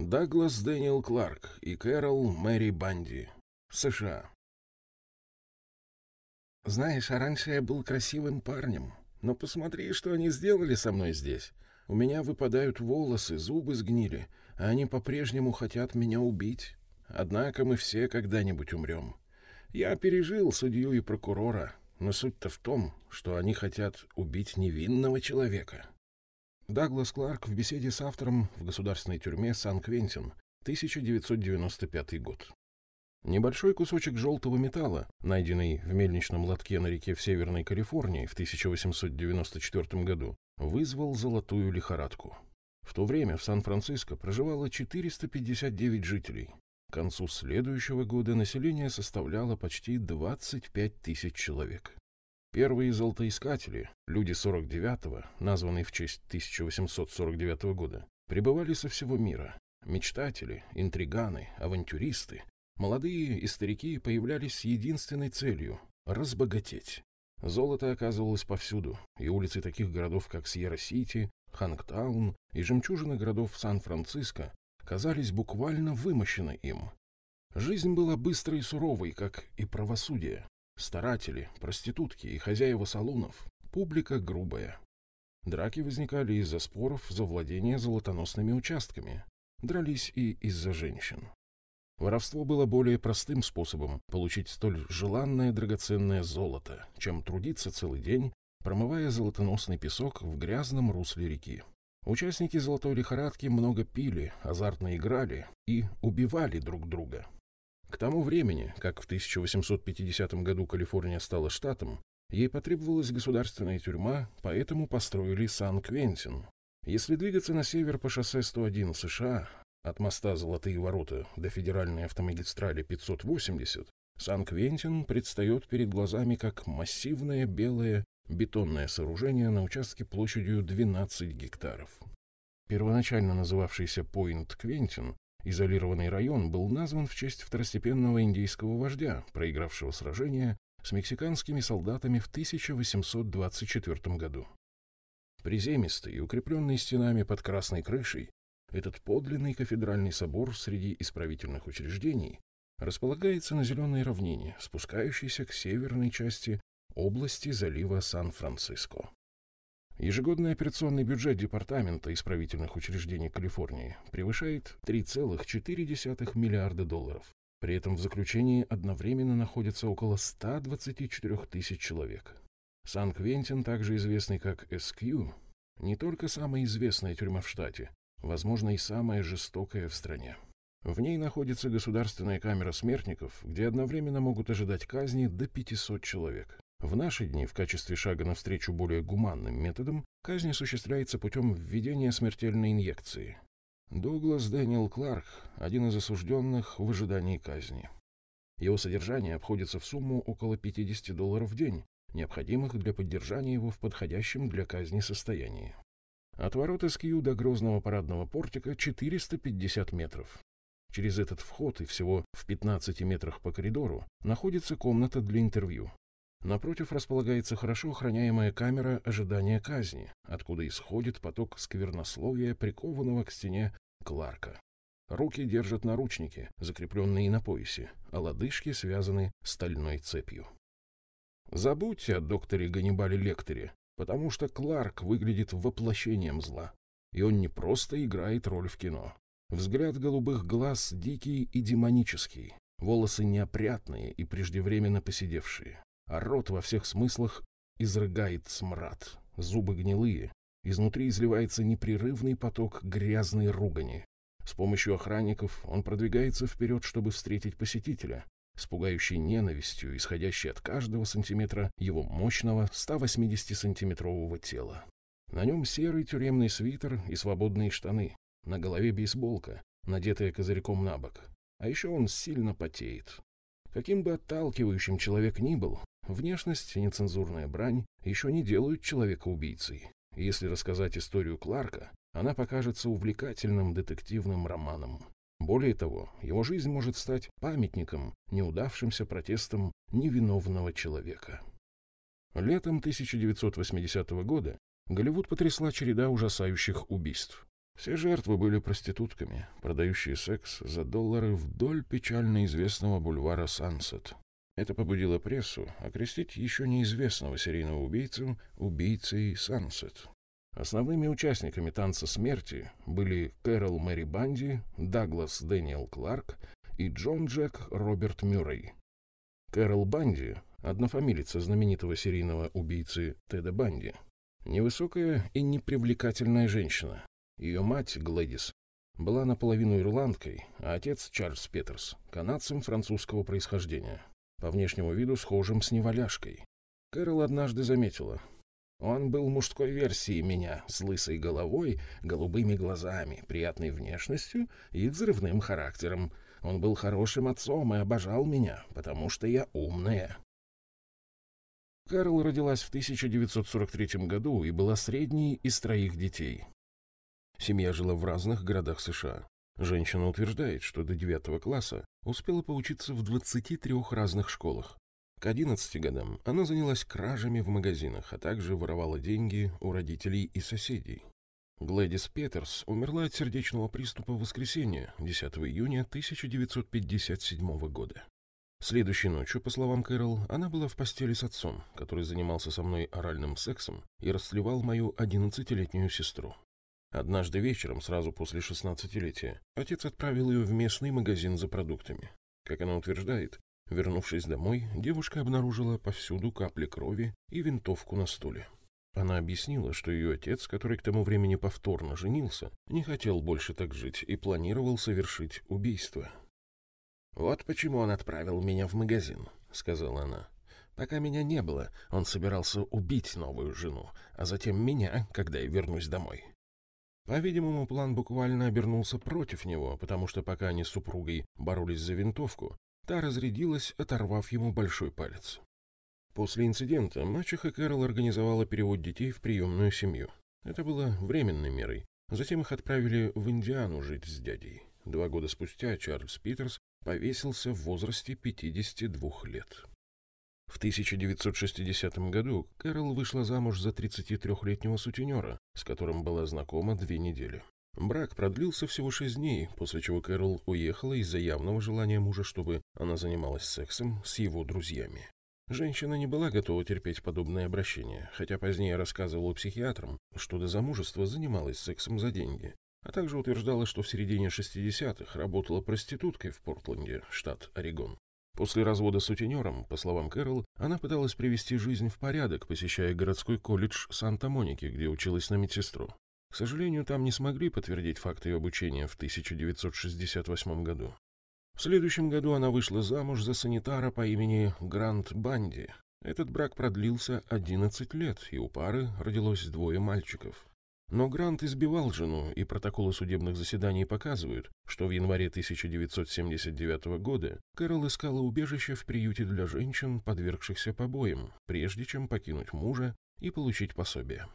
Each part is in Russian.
Даглас Дэниел Кларк и Кэрол Мэри Банди. США. Знаешь, а раньше я был красивым парнем. Но посмотри, что они сделали со мной здесь. У меня выпадают волосы, зубы сгнили, а они по-прежнему хотят меня убить. Однако мы все когда-нибудь умрем. Я пережил судью и прокурора, но суть-то в том, что они хотят убить невинного человека. Даглас Кларк в беседе с автором в государственной тюрьме Сан-Квентин, 1995 год. Небольшой кусочек желтого металла, найденный в мельничном лотке на реке в Северной Калифорнии в 1894 году, вызвал золотую лихорадку. В то время в Сан-Франциско проживало 459 жителей. К концу следующего года население составляло почти 25 тысяч человек. Первые золотоискатели, люди 49-го, названные в честь 1849 года, прибывали со всего мира. Мечтатели, интриганы, авантюристы, молодые и старики появлялись с единственной целью – разбогатеть. Золото оказывалось повсюду, и улицы таких городов, как Сьерра-Сити, Хангтаун и жемчужины городов Сан-Франциско казались буквально вымощены им. Жизнь была быстрой и суровой, как и правосудие. Старатели, проститутки и хозяева салонов, публика грубая. Драки возникали из-за споров за владение золотоносными участками. Дрались и из-за женщин. Воровство было более простым способом получить столь желанное драгоценное золото, чем трудиться целый день, промывая золотоносный песок в грязном русле реки. Участники золотой лихорадки много пили, азартно играли и убивали друг друга. К тому времени, как в 1850 году Калифорния стала штатом, ей потребовалась государственная тюрьма, поэтому построили Сан-Квентин. Если двигаться на север по шоссе 101 США, от моста Золотые ворота до федеральной автомагистрали 580, Сан-Квентин предстает перед глазами как массивное белое бетонное сооружение на участке площадью 12 гектаров. Первоначально называвшийся Пойнт-Квентин Изолированный район был назван в честь второстепенного индейского вождя, проигравшего сражение с мексиканскими солдатами в 1824 году. Приземистый и укрепленный стенами под красной крышей, этот подлинный кафедральный собор среди исправительных учреждений располагается на зеленой равнине, спускающейся к северной части области залива Сан-Франциско. Ежегодный операционный бюджет Департамента исправительных учреждений Калифорнии превышает 3,4 миллиарда долларов. При этом в заключении одновременно находятся около 124 тысяч человек. Сан-Квентин, также известный как SQ, не только самая известная тюрьма в штате, возможно и самая жестокая в стране. В ней находится государственная камера смертников, где одновременно могут ожидать казни до 500 человек. В наши дни в качестве шага навстречу более гуманным методам казнь осуществляется путем введения смертельной инъекции. Дуглас Дэниел Кларк – один из осужденных в ожидании казни. Его содержание обходится в сумму около 50 долларов в день, необходимых для поддержания его в подходящем для казни состоянии. От ворот Эскью до грозного парадного портика 450 метров. Через этот вход и всего в 15 метрах по коридору находится комната для интервью. Напротив располагается хорошо охраняемая камера ожидания казни, откуда исходит поток сквернословия, прикованного к стене Кларка. Руки держат наручники, закрепленные на поясе, а лодыжки связаны стальной цепью. Забудьте о докторе Ганнибале Лекторе, потому что Кларк выглядит воплощением зла, и он не просто играет роль в кино. Взгляд голубых глаз дикий и демонический, волосы неопрятные и преждевременно поседевшие а рот во всех смыслах изрыгает смрад, зубы гнилые, изнутри изливается непрерывный поток грязной ругани. С помощью охранников он продвигается вперед, чтобы встретить посетителя, с пугающей ненавистью, исходящей от каждого сантиметра его мощного 180-сантиметрового тела. На нем серый тюремный свитер и свободные штаны, на голове бейсболка, надетая козырьком на бок. А еще он сильно потеет. Каким бы отталкивающим человек ни был, Внешность и нецензурная брань еще не делают человека убийцей. Если рассказать историю Кларка, она покажется увлекательным детективным романом. Более того, его жизнь может стать памятником неудавшимся протестам невиновного человека. Летом 1980 года Голливуд потрясла череда ужасающих убийств. Все жертвы были проститутками, продающие секс за доллары вдоль печально известного бульвара Сансет. Это побудило прессу окрестить еще неизвестного серийного убийцу убийцей Сансет. Основными участниками танца смерти были Кэрол Мэри Банди, Даглас Дэниел Кларк и Джон Джек Роберт Мюррей. Кэрол Банди – однофамилица знаменитого серийного убийцы Теда Банди. Невысокая и непривлекательная женщина. Ее мать, Глэдис, была наполовину ирландкой, а отец, Чарльз Петерс, канадцем французского происхождения, по внешнему виду схожим с неваляшкой. Кэрол однажды заметила, он был мужской версией меня, с лысой головой, голубыми глазами, приятной внешностью и взрывным характером. Он был хорошим отцом и обожал меня, потому что я умная. Карл родилась в 1943 году и была средней из троих детей. Семья жила в разных городах США. Женщина утверждает, что до девятого класса успела поучиться в 23 разных школах. К 11 годам она занялась кражами в магазинах, а также воровала деньги у родителей и соседей. Глэдис Петерс умерла от сердечного приступа в воскресенье, 10 июня 1957 года. Следующей ночью, по словам Кэрол, она была в постели с отцом, который занимался со мной оральным сексом и расслевал мою 11-летнюю сестру. Однажды вечером, сразу после шестнадцатилетия, отец отправил ее в местный магазин за продуктами. Как она утверждает, Вернувшись домой, девушка обнаружила повсюду капли крови и винтовку на стуле. Она объяснила, что ее отец, который к тому времени повторно женился, не хотел больше так жить и планировал совершить убийство. «Вот почему он отправил меня в магазин», — сказала она. «Пока меня не было, он собирался убить новую жену, а затем меня, когда я вернусь домой». По-видимому, план буквально обернулся против него, потому что пока они с супругой боролись за винтовку, Та разрядилась, оторвав ему большой палец. После инцидента мачеха Кэрол организовала перевод детей в приемную семью. Это было временной мерой. Затем их отправили в Индиану жить с дядей. Два года спустя Чарльз Питерс повесился в возрасте 52 лет. В 1960 году Кэрол вышла замуж за 33-летнего сутенера, с которым была знакома две недели. Брак продлился всего шесть дней, после чего Кэрол уехала из-за явного желания мужа, чтобы она занималась сексом с его друзьями. Женщина не была готова терпеть подобное обращение, хотя позднее рассказывала психиатрам, что до замужества занималась сексом за деньги, а также утверждала, что в середине 60-х работала проституткой в Портленде, штат Орегон. После развода с сутенером, по словам Кэрол, она пыталась привести жизнь в порядок, посещая городской колледж Санта-Моники, где училась на медсестру. К сожалению, там не смогли подтвердить факты ее обучения в 1968 году. В следующем году она вышла замуж за санитара по имени Грант Банди. Этот брак продлился 11 лет, и у пары родилось двое мальчиков. Но Грант избивал жену, и протоколы судебных заседаний показывают, что в январе 1979 года Кэрол искала убежище в приюте для женщин, подвергшихся побоям, прежде чем покинуть мужа и получить пособие.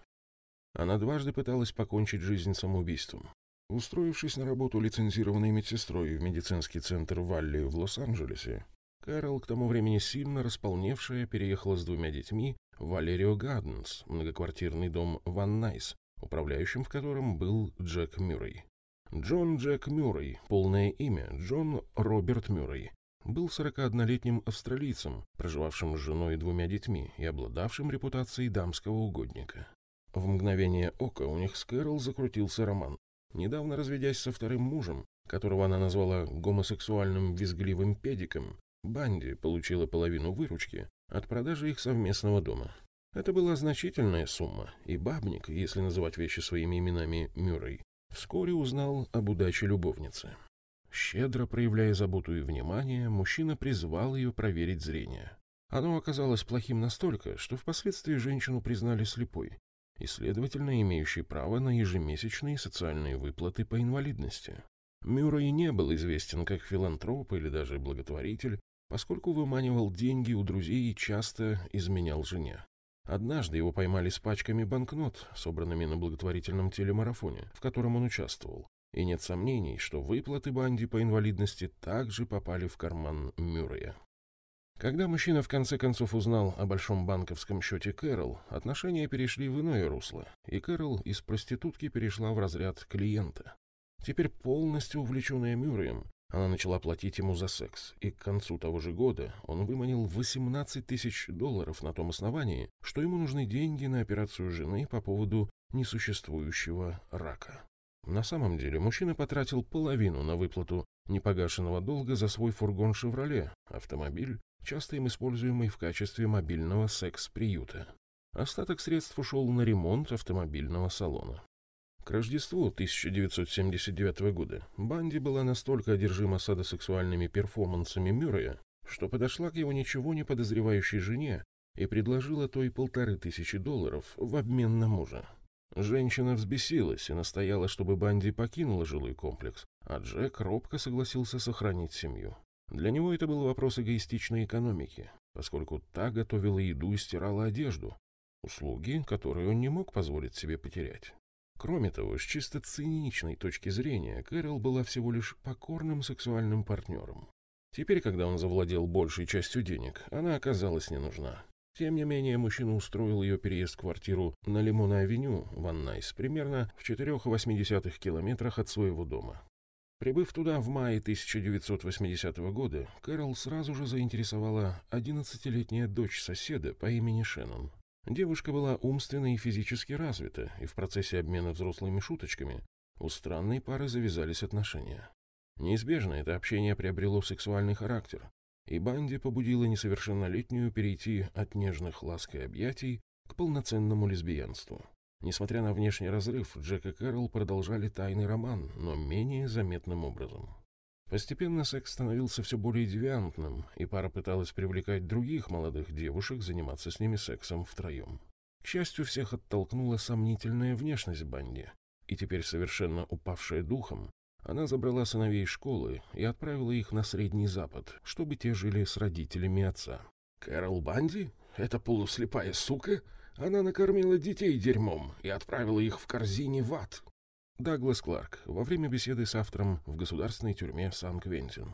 Она дважды пыталась покончить жизнь самоубийством. Устроившись на работу лицензированной медсестрой в медицинский центр Валли в Лос-Анджелесе, Кэрол, к тому времени сильно располневшая, переехала с двумя детьми в Валерио Гарденс, многоквартирный дом Ван Найс, управляющим в котором был Джек Мюррей. Джон Джек Мюррей, полное имя Джон Роберт Мюррей, был 41-летним австралийцем, проживавшим с женой и двумя детьми и обладавшим репутацией дамского угодника. В мгновение ока у них с Кэрол закрутился роман. Недавно разведясь со вторым мужем, которого она назвала гомосексуальным визгливым педиком, Банди получила половину выручки от продажи их совместного дома. Это была значительная сумма, и бабник, если называть вещи своими именами Мюррей, вскоре узнал об удаче любовницы. Щедро проявляя заботу и внимание, мужчина призвал ее проверить зрение. Оно оказалось плохим настолько, что впоследствии женщину признали слепой, и, следовательно, имеющий право на ежемесячные социальные выплаты по инвалидности. Мюррей не был известен как филантроп или даже благотворитель, поскольку выманивал деньги у друзей и часто изменял жене. Однажды его поймали с пачками банкнот, собранными на благотворительном телемарафоне, в котором он участвовал. И нет сомнений, что выплаты Банди по инвалидности также попали в карман Мюррея. Когда мужчина в конце концов узнал о большом банковском счете Кэрол, отношения перешли в иное русло, и Кэрол из проститутки перешла в разряд клиента. Теперь полностью увлеченная Мюрреем, она начала платить ему за секс, и к концу того же года он выманил 18 тысяч долларов на том основании, что ему нужны деньги на операцию жены по поводу несуществующего рака. На самом деле мужчина потратил половину на выплату непогашенного долга за свой фургон «Шевроле», автомобиль, часто им используемый в качестве мобильного секс-приюта. Остаток средств ушел на ремонт автомобильного салона. К Рождеству 1979 года Банди была настолько одержима садосексуальными перформансами Мюррея, что подошла к его ничего не подозревающей жене и предложила той полторы тысячи долларов в обмен на мужа. Женщина взбесилась и настояла, чтобы Банди покинула жилой комплекс, а Джек робко согласился сохранить семью. Для него это был вопрос эгоистичной экономики, поскольку та готовила еду и стирала одежду, услуги, которые он не мог позволить себе потерять. Кроме того, с чисто циничной точки зрения, Кэрол была всего лишь покорным сексуальным партнером. Теперь, когда он завладел большей частью денег, она оказалась не нужна. Тем не менее, мужчина устроил ее переезд в квартиру на Лимона-авеню, Ван Найс, примерно в 4,8 километрах от своего дома. Прибыв туда в мае 1980 года, Кэрол сразу же заинтересовала 11-летняя дочь соседа по имени Шеннон. Девушка была умственно и физически развита, и в процессе обмена взрослыми шуточками у странной пары завязались отношения. Неизбежно это общение приобрело сексуальный характер, и Банди побудила несовершеннолетнюю перейти от нежных ласк и объятий к полноценному лесбиянству. Несмотря на внешний разрыв, Джек и Кэрол продолжали тайный роман, но менее заметным образом. Постепенно секс становился все более девиантным, и пара пыталась привлекать других молодых девушек заниматься с ними сексом втроем. К счастью, всех оттолкнула сомнительная внешность Банди, и теперь совершенно упавшая духом, она забрала сыновей школы и отправила их на Средний Запад, чтобы те жили с родителями отца. «Кэрол Банди? Эта полуслепая сука? Она накормила детей дерьмом и отправила их в корзине в ад!» Даглас Кларк во время беседы с автором в государственной тюрьме Сан-Квентин.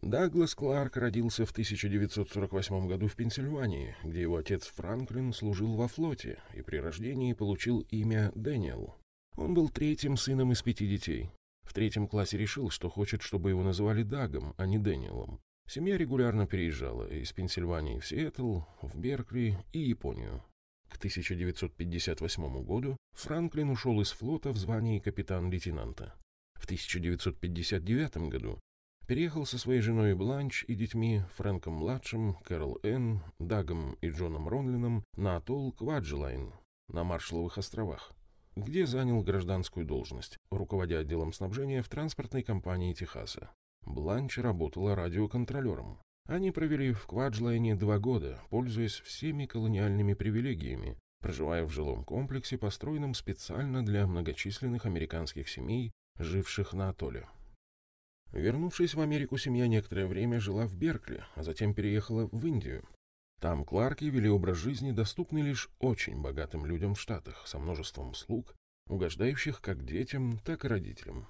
Даглас Кларк родился в 1948 году в Пенсильвании, где его отец Франклин служил во флоте и при рождении получил имя Дэниел. Он был третьим сыном из пяти детей. В третьем классе решил, что хочет, чтобы его называли Дагом, а не Дэниелом. Семья регулярно переезжала из Пенсильвании в Сиэтл, в Беркли и Японию. К 1958 году Франклин ушел из флота в звании капитан-лейтенанта. В 1959 году переехал со своей женой Бланч и детьми Фрэнком-младшим, Кэрол Энн, Дагом и Джоном Ронлином на атолл Кваджилайн на Маршалловых островах, где занял гражданскую должность, руководя отделом снабжения в транспортной компании Техаса. Бланч работала радиоконтролером. Они провели в Кваджлайне два года, пользуясь всеми колониальными привилегиями, проживая в жилом комплексе, построенном специально для многочисленных американских семей, живших на атолле. Вернувшись в Америку, семья некоторое время жила в Беркли, а затем переехала в Индию. Там Кларки вели образ жизни, доступный лишь очень богатым людям в Штатах, со множеством слуг, угождающих как детям, так и родителям.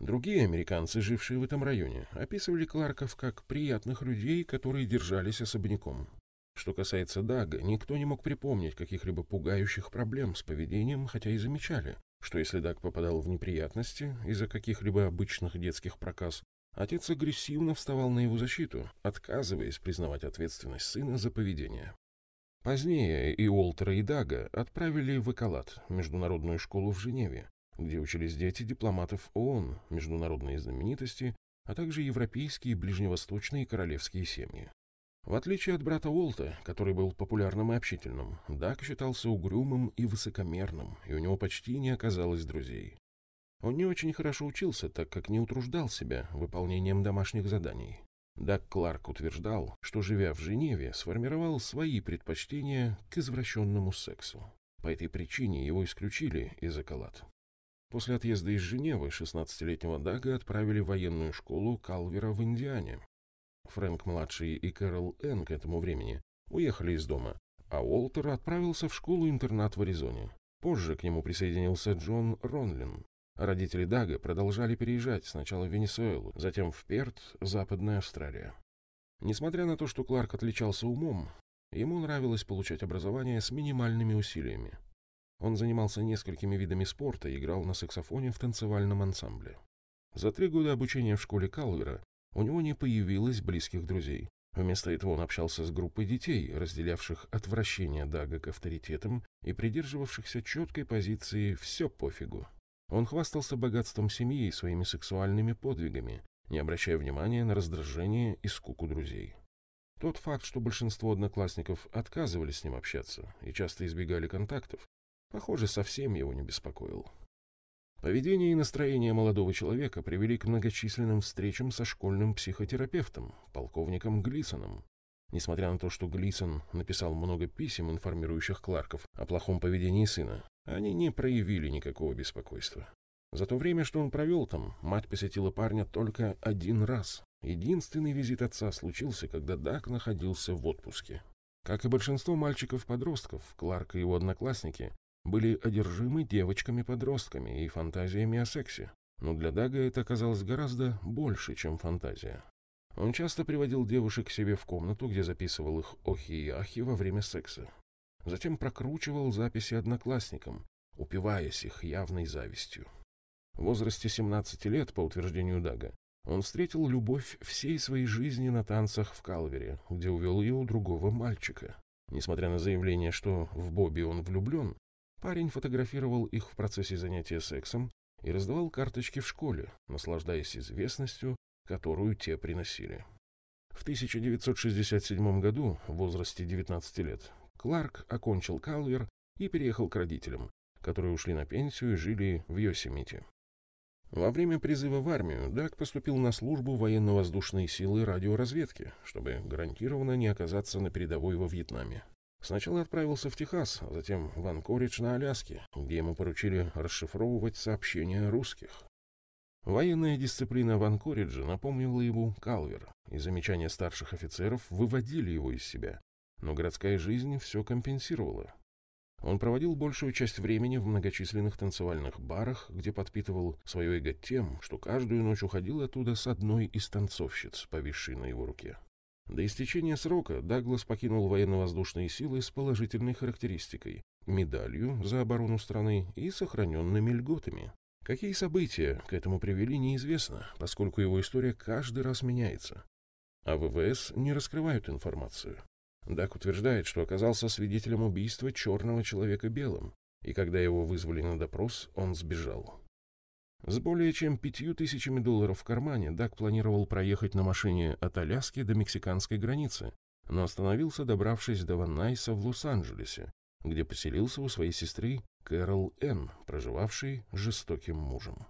Другие американцы, жившие в этом районе, описывали Кларков как приятных людей, которые держались особняком. Что касается Дага, никто не мог припомнить каких-либо пугающих проблем с поведением, хотя и замечали, что если Даг попадал в неприятности из-за каких-либо обычных детских проказ, отец агрессивно вставал на его защиту, отказываясь признавать ответственность сына за поведение. Позднее и Уолтера, и Дага отправили в Эколат, международную школу в Женеве, где учились дети дипломатов ООН, международные знаменитости, а также европейские, ближневосточные королевские семьи. В отличие от брата Уолта, который был популярным и общительным, Дак считался угрюмым и высокомерным, и у него почти не оказалось друзей. Он не очень хорошо учился, так как не утруждал себя выполнением домашних заданий. Дак Кларк утверждал, что, живя в Женеве, сформировал свои предпочтения к извращенному сексу. По этой причине его исключили из Эколат. После отъезда из Женевы 16-летнего Дага отправили в военную школу Калвера в Индиане. Фрэнк-младший и Кэрол Энн к этому времени уехали из дома, а Уолтер отправился в школу-интернат в Аризоне. Позже к нему присоединился Джон Ронлин. Родители Дага продолжали переезжать сначала в Венесуэлу, затем в Перт, Западная Австралия. Несмотря на то, что Кларк отличался умом, ему нравилось получать образование с минимальными усилиями. Он занимался несколькими видами спорта и играл на саксофоне в танцевальном ансамбле. За три года обучения в школе Калвера у него не появилось близких друзей. Вместо этого он общался с группой детей, разделявших отвращение Дага к авторитетам и придерживавшихся четкой позиции «все пофигу». Он хвастался богатством семьи и своими сексуальными подвигами, не обращая внимания на раздражение и скуку друзей. Тот факт, что большинство одноклассников отказывались с ним общаться и часто избегали контактов, похоже, совсем его не беспокоил. Поведение и настроение молодого человека привели к многочисленным встречам со школьным психотерапевтом, полковником Глисоном. Несмотря на то, что Глисон написал много писем, информирующих Кларков о плохом поведении сына, они не проявили никакого беспокойства. За то время, что он провел там, мать посетила парня только один раз. Единственный визит отца случился, когда Дак находился в отпуске. Как и большинство мальчиков-подростков, Кларк и его одноклассники были одержимы девочками-подростками и фантазиями о сексе. Но для Дага это оказалось гораздо больше, чем фантазия. Он часто приводил девушек к себе в комнату, где записывал их охи и ахи во время секса. Затем прокручивал записи одноклассникам, упиваясь их явной завистью. В возрасте 17 лет, по утверждению Дага, он встретил любовь всей своей жизни на танцах в Калвере, где увел ее у другого мальчика. Несмотря на заявление, что в Бобби он влюблен, Парень фотографировал их в процессе занятия сексом и раздавал карточки в школе, наслаждаясь известностью, которую те приносили. В 1967 году, в возрасте 19 лет, Кларк окончил Калвер и переехал к родителям, которые ушли на пенсию и жили в Йосемите. Во время призыва в армию Даг поступил на службу военно-воздушной силы радиоразведки, чтобы гарантированно не оказаться на передовой во Вьетнаме. Сначала отправился в Техас, а затем в Анкоридж на Аляске, где ему поручили расшифровывать сообщения русских. Военная дисциплина в Анкоридже напомнила ему Калвер, и замечания старших офицеров выводили его из себя, но городская жизнь все компенсировала. Он проводил большую часть времени в многочисленных танцевальных барах, где подпитывал свое эго тем, что каждую ночь уходил оттуда с одной из танцовщиц, повисшей на его руке. До истечения срока Даглас покинул военно-воздушные силы с положительной характеристикой, медалью за оборону страны и сохраненными льготами. Какие события к этому привели, неизвестно, поскольку его история каждый раз меняется. А ВВС не раскрывают информацию. Дак утверждает, что оказался свидетелем убийства черного человека белым, и когда его вызвали на допрос, он сбежал. С более чем пятью тысячами долларов в кармане Дак планировал проехать на машине от Аляски до мексиканской границы, но остановился, добравшись до Ваннайса в Лос-Анджелесе, где поселился у своей сестры Кэрол Н., проживавшей жестоким мужем.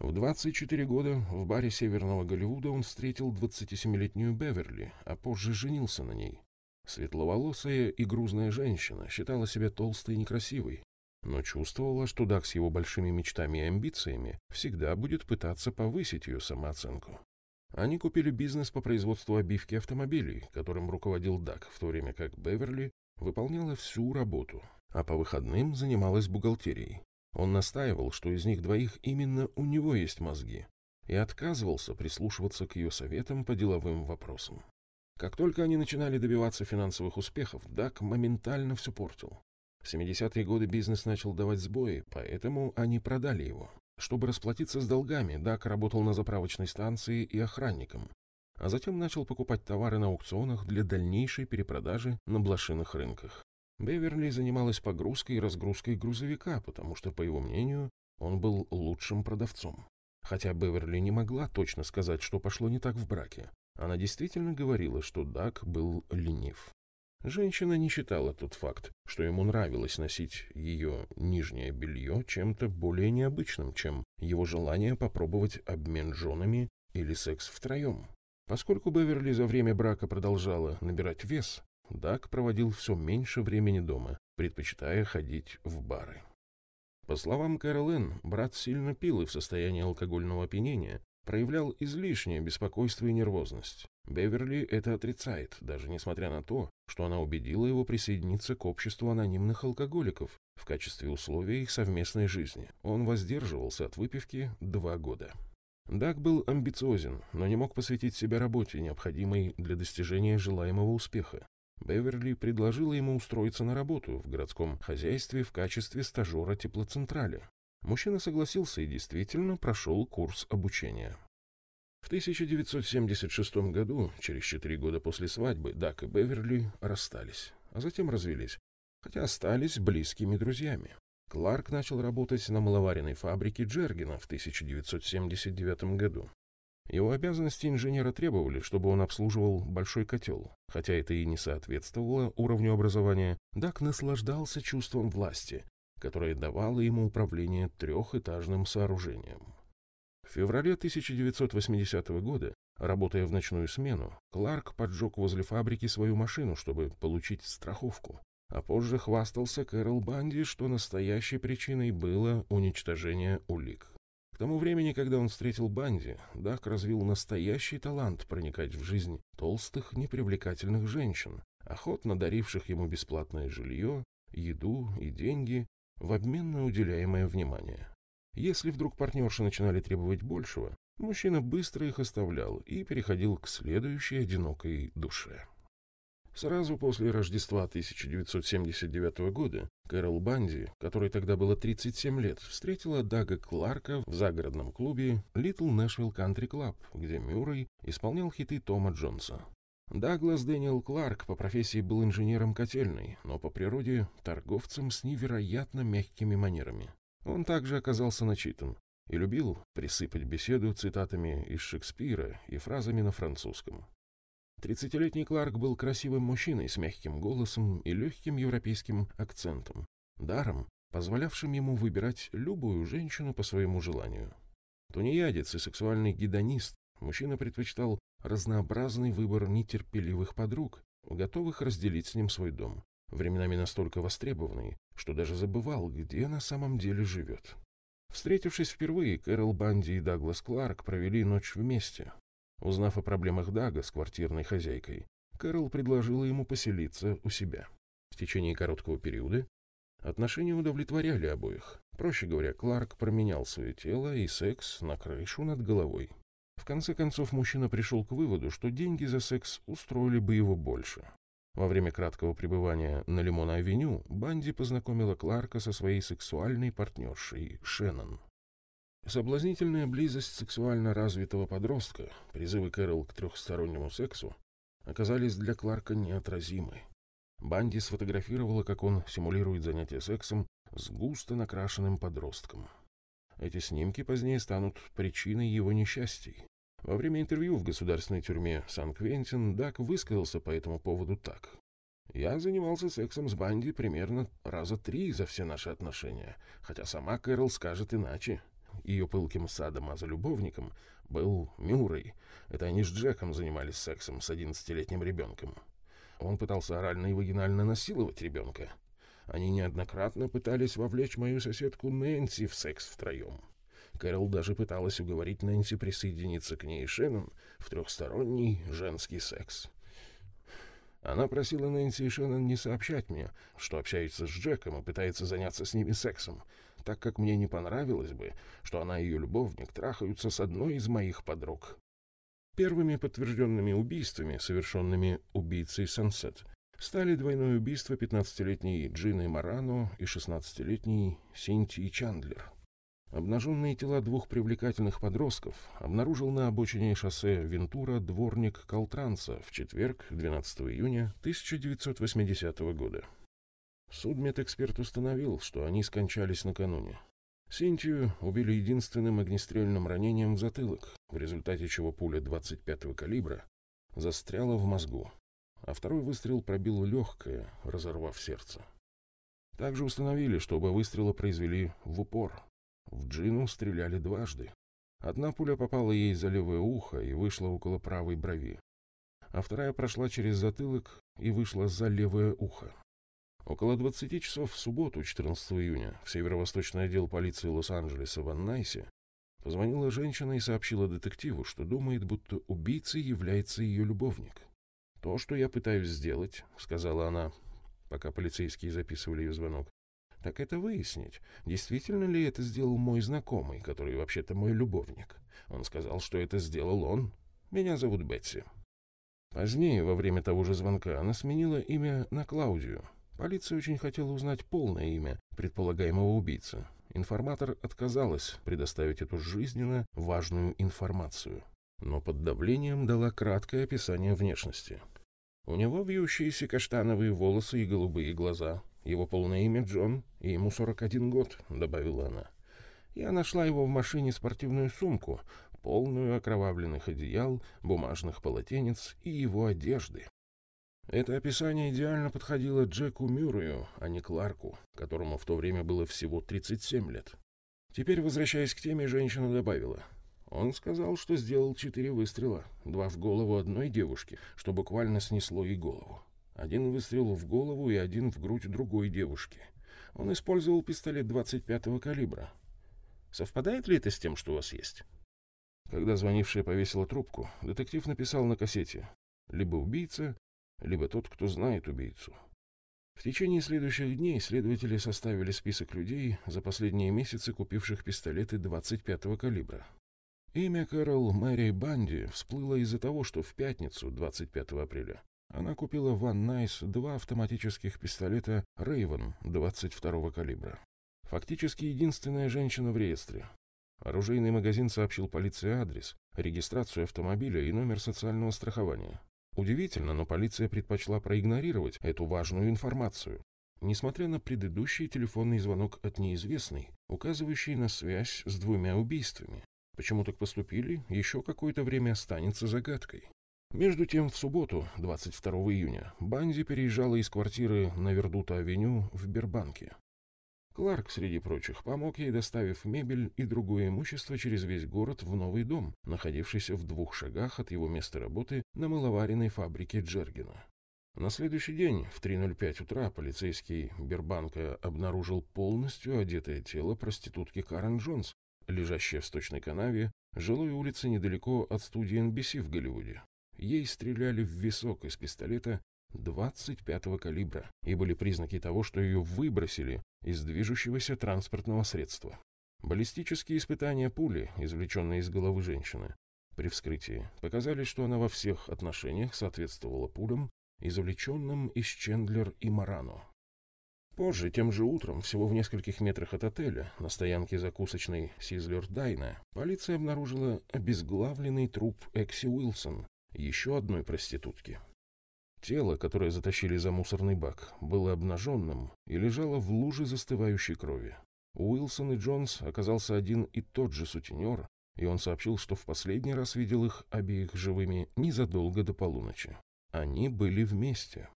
В 24 года в баре Северного Голливуда он встретил 27-летнюю Беверли, а позже женился на ней. Светловолосая и грузная женщина считала себя толстой и некрасивой, но чувствовала, что Дак с его большими мечтами и амбициями всегда будет пытаться повысить ее самооценку. Они купили бизнес по производству обивки автомобилей, которым руководил Дак, в то время как Беверли выполняла всю работу, а по выходным занималась бухгалтерией. Он настаивал, что из них двоих именно у него есть мозги, и отказывался прислушиваться к ее советам по деловым вопросам. Как только они начинали добиваться финансовых успехов, Дак моментально все портил. В 70-е годы бизнес начал давать сбои, поэтому они продали его. Чтобы расплатиться с долгами, Дак работал на заправочной станции и охранником, а затем начал покупать товары на аукционах для дальнейшей перепродажи на блошиных рынках. Беверли занималась погрузкой и разгрузкой грузовика, потому что, по его мнению, он был лучшим продавцом. Хотя Беверли не могла точно сказать, что пошло не так в браке. Она действительно говорила, что Дак был ленив. Женщина не считала тот факт, что ему нравилось носить ее нижнее белье чем-то более необычным, чем его желание попробовать обмен женами или секс втроем. Поскольку Беверли за время брака продолжала набирать вес, Дак проводил все меньше времени дома, предпочитая ходить в бары. По словам Кэролин, брат сильно пил и в состоянии алкогольного опьянения проявлял излишнее беспокойство и нервозность. Беверли это отрицает, даже несмотря на то, что она убедила его присоединиться к обществу анонимных алкоголиков в качестве условия их совместной жизни. Он воздерживался от выпивки два года. Даг был амбициозен, но не мог посвятить себя работе, необходимой для достижения желаемого успеха. Беверли предложила ему устроиться на работу в городском хозяйстве в качестве стажера теплоцентрали. Мужчина согласился и действительно прошел курс обучения. В 1976 году, через четыре года после свадьбы, Дак и Беверли расстались, а затем развелись, хотя остались близкими друзьями. Кларк начал работать на маловаренной фабрике Джергена в 1979 году. Его обязанности инженера требовали, чтобы он обслуживал большой котел. Хотя это и не соответствовало уровню образования, Дак наслаждался чувством власти, которое давало ему управление трехэтажным сооружением. В феврале 1980 года, работая в ночную смену, Кларк поджег возле фабрики свою машину, чтобы получить страховку. А позже хвастался Кэрол Банди, что настоящей причиной было уничтожение улик. К тому времени, когда он встретил Банди, Дак развил настоящий талант проникать в жизнь толстых, непривлекательных женщин, охотно даривших ему бесплатное жилье, еду и деньги в обмен на уделяемое внимание. Если вдруг партнерши начинали требовать большего, мужчина быстро их оставлял и переходил к следующей одинокой душе. Сразу после Рождества 1979 года Кэрол Банди, которой тогда было 37 лет, встретила Дага Кларка в загородном клубе Little Nashville Country Club, где Мюррей исполнял хиты Тома Джонса. Даглас Дэниел Кларк по профессии был инженером котельной, но по природе торговцем с невероятно мягкими манерами. Он также оказался начитан и любил присыпать беседу цитатами из Шекспира и фразами на французском. Тридцатилетний Кларк был красивым мужчиной с мягким голосом и легким европейским акцентом, даром, позволявшим ему выбирать любую женщину по своему желанию. Тунеядец и сексуальный гедонист, мужчина предпочитал разнообразный выбор нетерпеливых подруг, готовых разделить с ним свой дом, временами настолько востребованный, что даже забывал, где на самом деле живет. Встретившись впервые, Кэрол Банди и Даглас Кларк провели ночь вместе, Узнав о проблемах Дага с квартирной хозяйкой, Кэрол предложила ему поселиться у себя. В течение короткого периода отношения удовлетворяли обоих. Проще говоря, Кларк променял свое тело и секс на крышу над головой. В конце концов, мужчина пришел к выводу, что деньги за секс устроили бы его больше. Во время краткого пребывания на Лимон-авеню Банди познакомила Кларка со своей сексуальной партнершей Шеннон. Соблазнительная близость сексуально развитого подростка, призывы Кэрол к трехстороннему сексу, оказались для Кларка неотразимы. Банди сфотографировала, как он симулирует занятия сексом с густо накрашенным подростком. Эти снимки позднее станут причиной его несчастий. Во время интервью в государственной тюрьме Сан-Квентин Дак высказался по этому поводу так. «Я занимался сексом с Банди примерно раза три за все наши отношения, хотя сама Кэрол скажет иначе ее пылким садом, а за любовником был Мюррей. Это они с Джеком занимались сексом с одиннадцатилетним ребенком. Он пытался орально и вагинально насиловать ребенка. Они неоднократно пытались вовлечь мою соседку Нэнси в секс втроем. Кэрол даже пыталась уговорить Нэнси присоединиться к ней и Шеннон в трехсторонний женский секс. Она просила Нэнси и Шеннон не сообщать мне, что общается с Джеком и пытается заняться с ними сексом, так как мне не понравилось бы, что она и ее любовник трахаются с одной из моих подруг. Первыми подтвержденными убийствами, совершенными убийцей Сансет, стали двойное убийство 15-летней Джины Марано и 16-летней Синтии Чандлер. Обнаженные тела двух привлекательных подростков обнаружил на обочине шоссе Вентура дворник Калтранца в четверг, 12 июня 1980 года. Судмедэксперт установил, что они скончались накануне. Синтию убили единственным огнестрельным ранением в затылок, в результате чего пуля 25-го калибра застряла в мозгу, а второй выстрел пробил легкое, разорвав сердце. Также установили, что оба выстрела произвели в упор. В Джину стреляли дважды. Одна пуля попала ей за левое ухо и вышла около правой брови, а вторая прошла через затылок и вышла за левое ухо. Около 20 часов в субботу, 14 июня, в северо-восточный отдел полиции Лос-Анджелеса в Аннайсе позвонила женщина и сообщила детективу, что думает, будто убийцей является ее любовник. «То, что я пытаюсь сделать», — сказала она, пока полицейские записывали ее звонок, «так это выяснить, действительно ли это сделал мой знакомый, который вообще-то мой любовник. Он сказал, что это сделал он. Меня зовут Бетси. Позднее, во время того же звонка, она сменила имя на Клаудию. Полиция очень хотела узнать полное имя предполагаемого убийцы. Информатор отказалась предоставить эту жизненно важную информацию, но под давлением дала краткое описание внешности. У него вьющиеся каштановые волосы и голубые глаза. Его полное имя Джон, и ему 41 год, добавила она. Я нашла его в машине спортивную сумку, полную окровавленных одеял, бумажных полотенец и его одежды. Это описание идеально подходило Джеку Мюррею, а не Кларку, которому в то время было всего 37 лет. Теперь, возвращаясь к теме, женщина добавила. Он сказал, что сделал четыре выстрела, два в голову одной девушки, что буквально снесло ей голову. Один выстрел в голову и один в грудь другой девушки. Он использовал пистолет 25-го калибра. Совпадает ли это с тем, что у вас есть? Когда звонившая повесила трубку, детектив написал на кассете «Либо убийца, либо тот, кто знает убийцу». В течение следующих дней следователи составили список людей, за последние месяцы купивших пистолеты 25-го калибра. Имя Кэрол Мэри Банди всплыло из-за того, что в пятницу, 25 апреля, она купила в Ван Найс два автоматических пистолета Рейвен 22-го калибра. Фактически единственная женщина в реестре. Оружейный магазин сообщил полиции адрес, регистрацию автомобиля и номер социального страхования. Удивительно, но полиция предпочла проигнорировать эту важную информацию. Несмотря на предыдущий телефонный звонок от неизвестной, указывающий на связь с двумя убийствами. Почему так поступили, еще какое-то время останется загадкой. Между тем, в субботу, 22 июня, Банди переезжала из квартиры на Вердута-авеню в Бербанке. Кларк, среди прочих, помог ей, доставив мебель и другое имущество через весь город в новый дом, находившийся в двух шагах от его места работы на маловаренной фабрике Джергена. На следующий день в 3.05 утра полицейский Бербанка обнаружил полностью одетое тело проститутки Карен Джонс, лежащее в сточной канаве, жилой улице недалеко от студии NBC в Голливуде. Ей стреляли в висок из пистолета 25-го калибра, и были признаки того, что ее выбросили из движущегося транспортного средства. Баллистические испытания пули, извлеченные из головы женщины, при вскрытии показали, что она во всех отношениях соответствовала пулям, извлеченным из Чендлер и Марано. Позже, тем же утром, всего в нескольких метрах от отеля, на стоянке закусочной Сизлер Дайна, полиция обнаружила обезглавленный труп Экси Уилсон, еще одной проститутки. Тело, которое затащили за мусорный бак, было обнаженным и лежало в луже застывающей крови. Уилсон и Джонс оказался один и тот же сутенер, и он сообщил, что в последний раз видел их обеих живыми незадолго до полуночи. Они были вместе.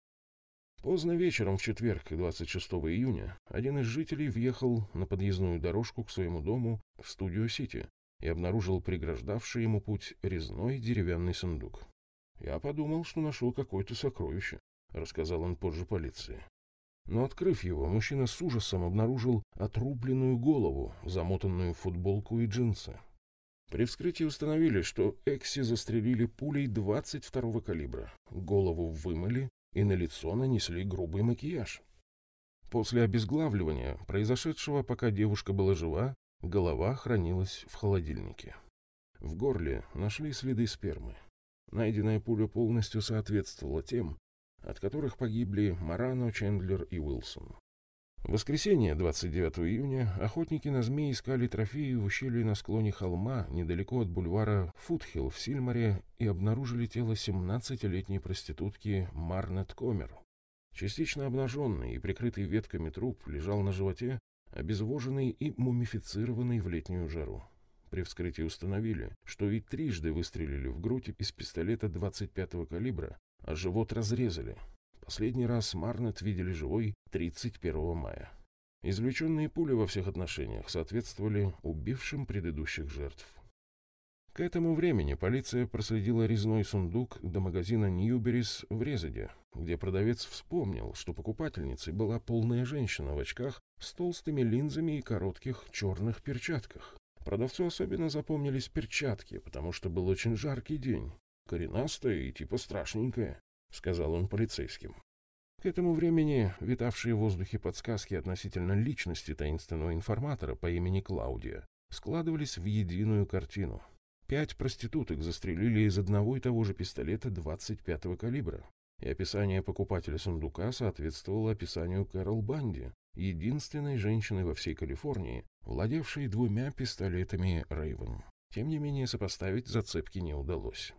Поздно вечером в четверг, 26 июня, один из жителей въехал на подъездную дорожку к своему дому в Студио-Сити и обнаружил преграждавший ему путь резной деревянный сундук. «Я подумал, что нашел какое-то сокровище», — рассказал он позже полиции. Но, открыв его, мужчина с ужасом обнаружил отрубленную голову, замотанную в футболку и джинсы. При вскрытии установили, что Экси застрелили пулей 22-го калибра, голову вымыли и на лицо нанесли грубый макияж. После обезглавливания, произошедшего, пока девушка была жива, голова хранилась в холодильнике. В горле нашли следы спермы. Найденная пуля полностью соответствовала тем, от которых погибли Марано, Чендлер и Уилсон. В воскресенье, 29 июня, охотники на змей искали трофеи в ущелье на склоне холма, недалеко от бульвара Футхилл в Сильмаре, и обнаружили тело 17-летней проститутки Марнет Комер. Частично обнаженный и прикрытый ветками труп лежал на животе, обезвоженный и мумифицированный в летнюю жару. При вскрытии установили, что и трижды выстрелили в грудь из пистолета 25-го калибра, а живот разрезали. Последний раз Марнет видели живой 31 мая. Извлеченные пули во всех отношениях соответствовали убившим предыдущих жертв. К этому времени полиция проследила резной сундук до магазина Ньюберис в Резаде, где продавец вспомнил, что покупательницей была полная женщина в очках с толстыми линзами и коротких черных перчатках. Продавцу особенно запомнились перчатки, потому что был очень жаркий день. Коренастая и типа страшненькая, — сказал он полицейским. К этому времени витавшие в воздухе подсказки относительно личности таинственного информатора по имени Клаудия складывались в единую картину. Пять проституток застрелили из одного и того же пистолета 25-го калибра. И описание покупателя сундука соответствовало описанию Кэрол Банди, единственной женщины во всей Калифорнии, владевшей двумя пистолетами Рейвен. Тем не менее, сопоставить зацепки не удалось.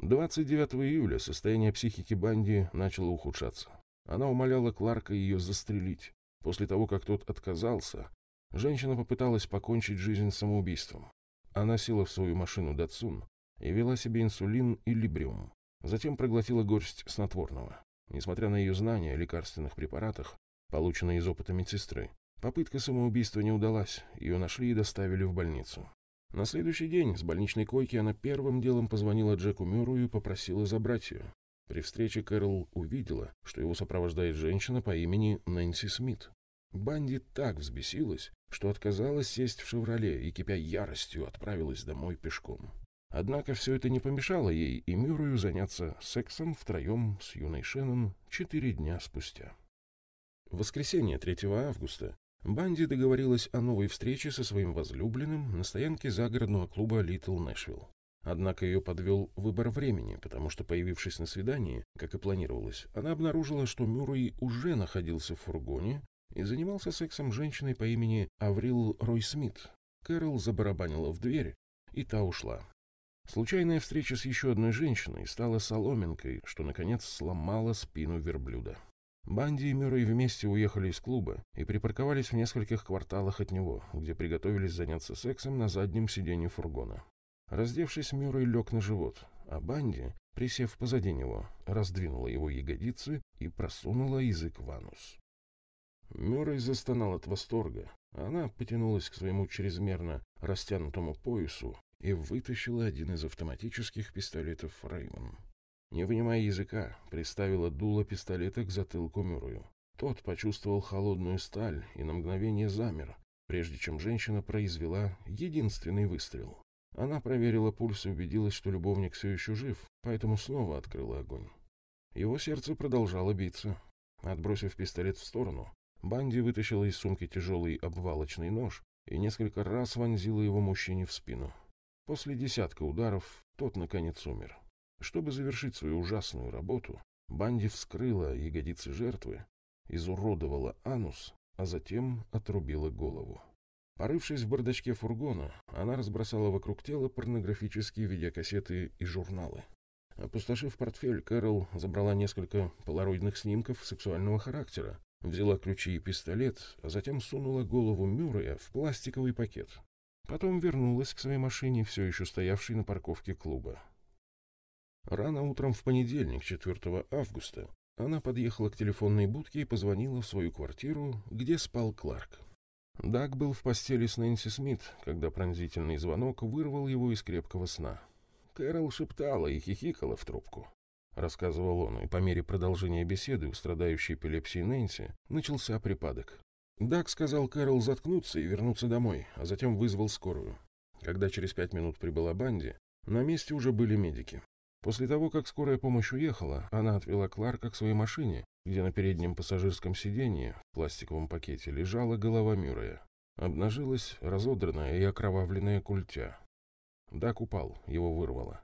29 июля состояние психики Банди начало ухудшаться. Она умоляла Кларка ее застрелить. После того, как тот отказался, женщина попыталась покончить жизнь самоубийством. Она села в свою машину Датсун и вела себе инсулин и либриум. Затем проглотила горсть снотворного. Несмотря на ее знания о лекарственных препаратах, полученные из опыта медсестры, попытка самоубийства не удалась, ее нашли и доставили в больницу. На следующий день с больничной койки она первым делом позвонила Джеку Мюру и попросила забрать ее. При встрече Кэрол увидела, что его сопровождает женщина по имени Нэнси Смит. Банди так взбесилась, что отказалась сесть в «Шевроле» и, кипя яростью, отправилась домой пешком. Однако все это не помешало ей и Мюррею заняться сексом втроем с юной Шеннон четыре дня спустя. В воскресенье 3 августа Банди договорилась о новой встрече со своим возлюбленным на стоянке загородного клуба «Литл Нэшвилл». Однако ее подвел выбор времени, потому что, появившись на свидании, как и планировалось, она обнаружила, что Мюррей уже находился в фургоне и занимался сексом женщиной по имени Аврил Рой Смит. Кэрол забарабанила в дверь, и та ушла. Случайная встреча с еще одной женщиной стала соломинкой, что, наконец, сломала спину верблюда. Банди и Мюррей вместе уехали из клуба и припарковались в нескольких кварталах от него, где приготовились заняться сексом на заднем сиденье фургона. Раздевшись, Мюррей лег на живот, а Банди, присев позади него, раздвинула его ягодицы и просунула язык в анус. Мюррей застонал от восторга. Она потянулась к своему чрезмерно растянутому поясу и вытащила один из автоматических пистолетов Реймон. Не вынимая языка, приставила дуло пистолета к затылку Мюррею. Тот почувствовал холодную сталь и на мгновение замер, прежде чем женщина произвела единственный выстрел. Она проверила пульс и убедилась, что любовник все еще жив, поэтому снова открыла огонь. Его сердце продолжало биться. Отбросив пистолет в сторону, Банди вытащила из сумки тяжелый обвалочный нож и несколько раз вонзила его мужчине в спину. После десятка ударов тот, наконец, умер. Чтобы завершить свою ужасную работу, Банди вскрыла ягодицы жертвы, изуродовала анус, а затем отрубила голову. Порывшись в бардачке фургона, она разбросала вокруг тела порнографические видеокассеты и журналы. Опустошив портфель, Кэрол забрала несколько полароидных снимков сексуального характера, взяла ключи и пистолет, а затем сунула голову Мюррея в пластиковый пакет. Потом вернулась к своей машине, все еще стоявшей на парковке клуба. Рано утром в понедельник, 4 августа, она подъехала к телефонной будке и позвонила в свою квартиру, где спал Кларк. Даг был в постели с Нэнси Смит, когда пронзительный звонок вырвал его из крепкого сна. Кэрол шептала и хихикала в трубку. Рассказывал он, и по мере продолжения беседы у страдающей эпилепсией Нэнси начался припадок. Даг сказал Кэрол заткнуться и вернуться домой, а затем вызвал скорую. Когда через пять минут прибыла Банди, на месте уже были медики. После того, как скорая помощь уехала, она отвела Кларка к своей машине, где на переднем пассажирском сиденье в пластиковом пакете лежала голова Мюррея. Обнажилась разодранная и окровавленная культя. Дак упал, его вырвало.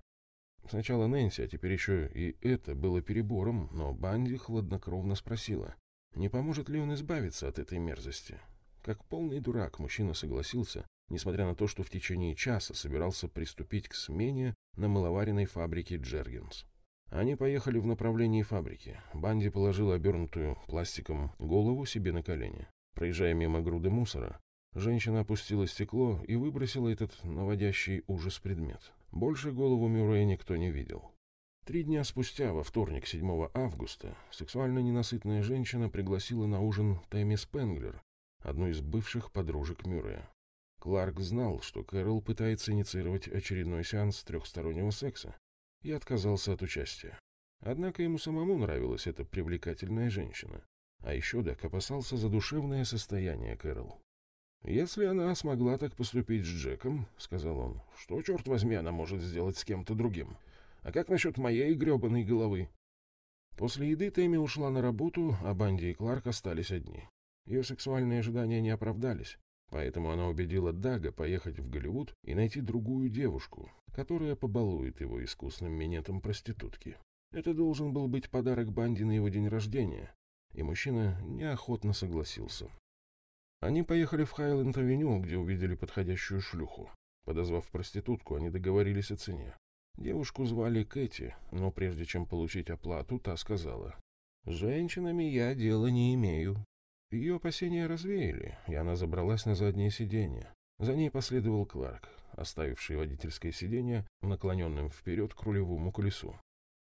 Сначала Нэнси, а теперь еще и это было перебором, но Банди хладнокровно спросила, не поможет ли он избавиться от этой мерзости. Как полный дурак мужчина согласился, несмотря на то, что в течение часа собирался приступить к смене на мыловаренной фабрике Джергенс. Они поехали в направлении фабрики. Банди положила обернутую пластиком голову себе на колени. Проезжая мимо груды мусора, женщина опустила стекло и выбросила этот наводящий ужас предмет. Больше голову Мюррея никто не видел. Три дня спустя, во вторник, 7 августа, сексуально ненасытная женщина пригласила на ужин Тэмми Спенглер, одну из бывших подружек Мюррея. Кларк знал, что Кэрол пытается инициировать очередной сеанс трехстороннего секса, и отказался от участия. Однако ему самому нравилась эта привлекательная женщина. А еще Дак опасался за душевное состояние Кэрол. «Если она смогла так поступить с Джеком, — сказал он, — что, черт возьми, она может сделать с кем-то другим? А как насчет моей гребаной головы?» После еды Тэмми ушла на работу, а Банди и Кларк остались одни. Ее сексуальные ожидания не оправдались. Поэтому она убедила Дага поехать в Голливуд и найти другую девушку, которая побалует его искусным минетом проститутки. Это должен был быть подарок Банди на его день рождения, и мужчина неохотно согласился. Они поехали в Хайленд-авеню, где увидели подходящую шлюху. Подозвав проститутку, они договорились о цене. Девушку звали Кэти, но прежде чем получить оплату, та сказала, «С женщинами я дела не имею». Ее опасения развеяли, и она забралась на заднее сиденье. За ней последовал Кларк, оставивший водительское сиденье наклоненным вперед к рулевому колесу.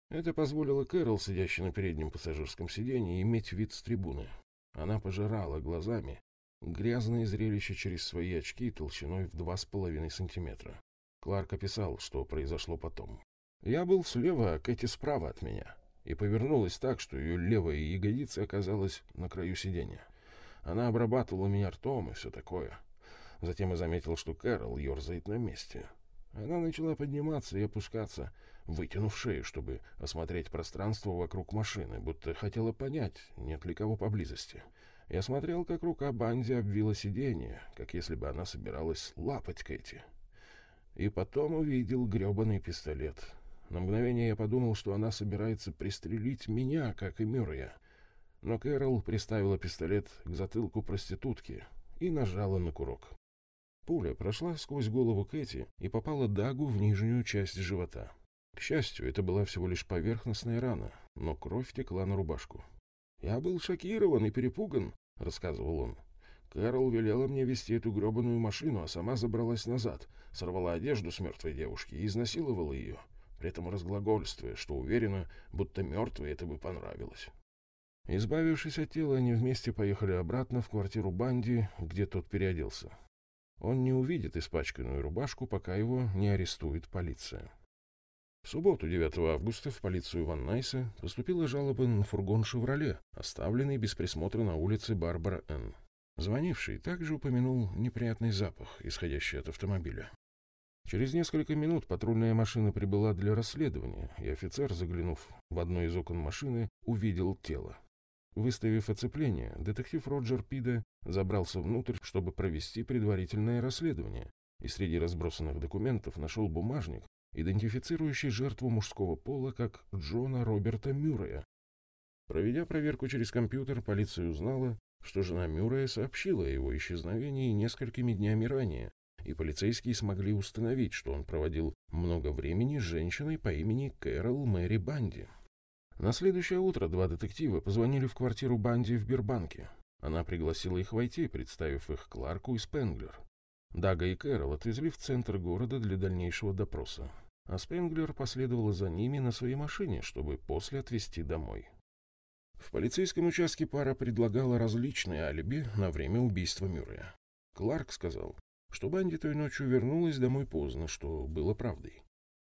Это позволило Кэрол, сидящей на переднем пассажирском сиденье, иметь вид с трибуны. Она пожирала глазами грязное зрелище через свои очки толщиной в два с половиной сантиметра. Кларк описал, что произошло потом. Я был слева, а Кэти справа от меня, и повернулась так, что ее левая ягодица оказалась на краю сиденья. Она обрабатывала меня ртом и все такое. Затем я заметил, что Кэрол ерзает на месте. Она начала подниматься и опускаться, вытянув шею, чтобы осмотреть пространство вокруг машины, будто хотела понять, нет ли кого поблизости. Я смотрел, как рука Банди обвила сиденье, как если бы она собиралась лапать Кэти. И потом увидел гребаный пистолет. На мгновение я подумал, что она собирается пристрелить меня, как и Мюррея. Но Кэрол приставила пистолет к затылку проститутки и нажала на курок. Пуля прошла сквозь голову Кэти и попала Дагу в нижнюю часть живота. К счастью, это была всего лишь поверхностная рана, но кровь текла на рубашку. «Я был шокирован и перепуган», — рассказывал он. Кэрол велела мне вести эту гребаную машину, а сама забралась назад, сорвала одежду с мертвой девушки и изнасиловала ее, при этом разглагольствуя, что уверена, будто мертвой это бы понравилось. Избавившись от тела, они вместе поехали обратно в квартиру Банди, где тот переоделся. Он не увидит испачканную рубашку, пока его не арестует полиция. В субботу, 9 августа, в полицию Ван Найса поступила жалоба на фургон «Шевроле», оставленный без присмотра на улице Барбара Н. Звонивший также упомянул неприятный запах, исходящий от автомобиля. Через несколько минут патрульная машина прибыла для расследования, и офицер, заглянув в одно из окон машины, увидел тело. Выставив оцепление, детектив Роджер Пида забрался внутрь, чтобы провести предварительное расследование, и среди разбросанных документов нашел бумажник, идентифицирующий жертву мужского пола как Джона Роберта Мюррея. Проведя проверку через компьютер, полиция узнала, что жена Мюррея сообщила о его исчезновении несколькими днями ранее, и полицейские смогли установить, что он проводил много времени с женщиной по имени Кэрол Мэри Банди. На следующее утро два детектива позвонили в квартиру Банди в Бирбанке. Она пригласила их войти, представив их Кларку и Спенглер. Дага и Кэрол отвезли в центр города для дальнейшего допроса, а Спенглер последовала за ними на своей машине, чтобы после отвезти домой. В полицейском участке пара предлагала различные алиби на время убийства Мюррея. Кларк сказал, что Банди той ночью вернулась домой поздно, что было правдой.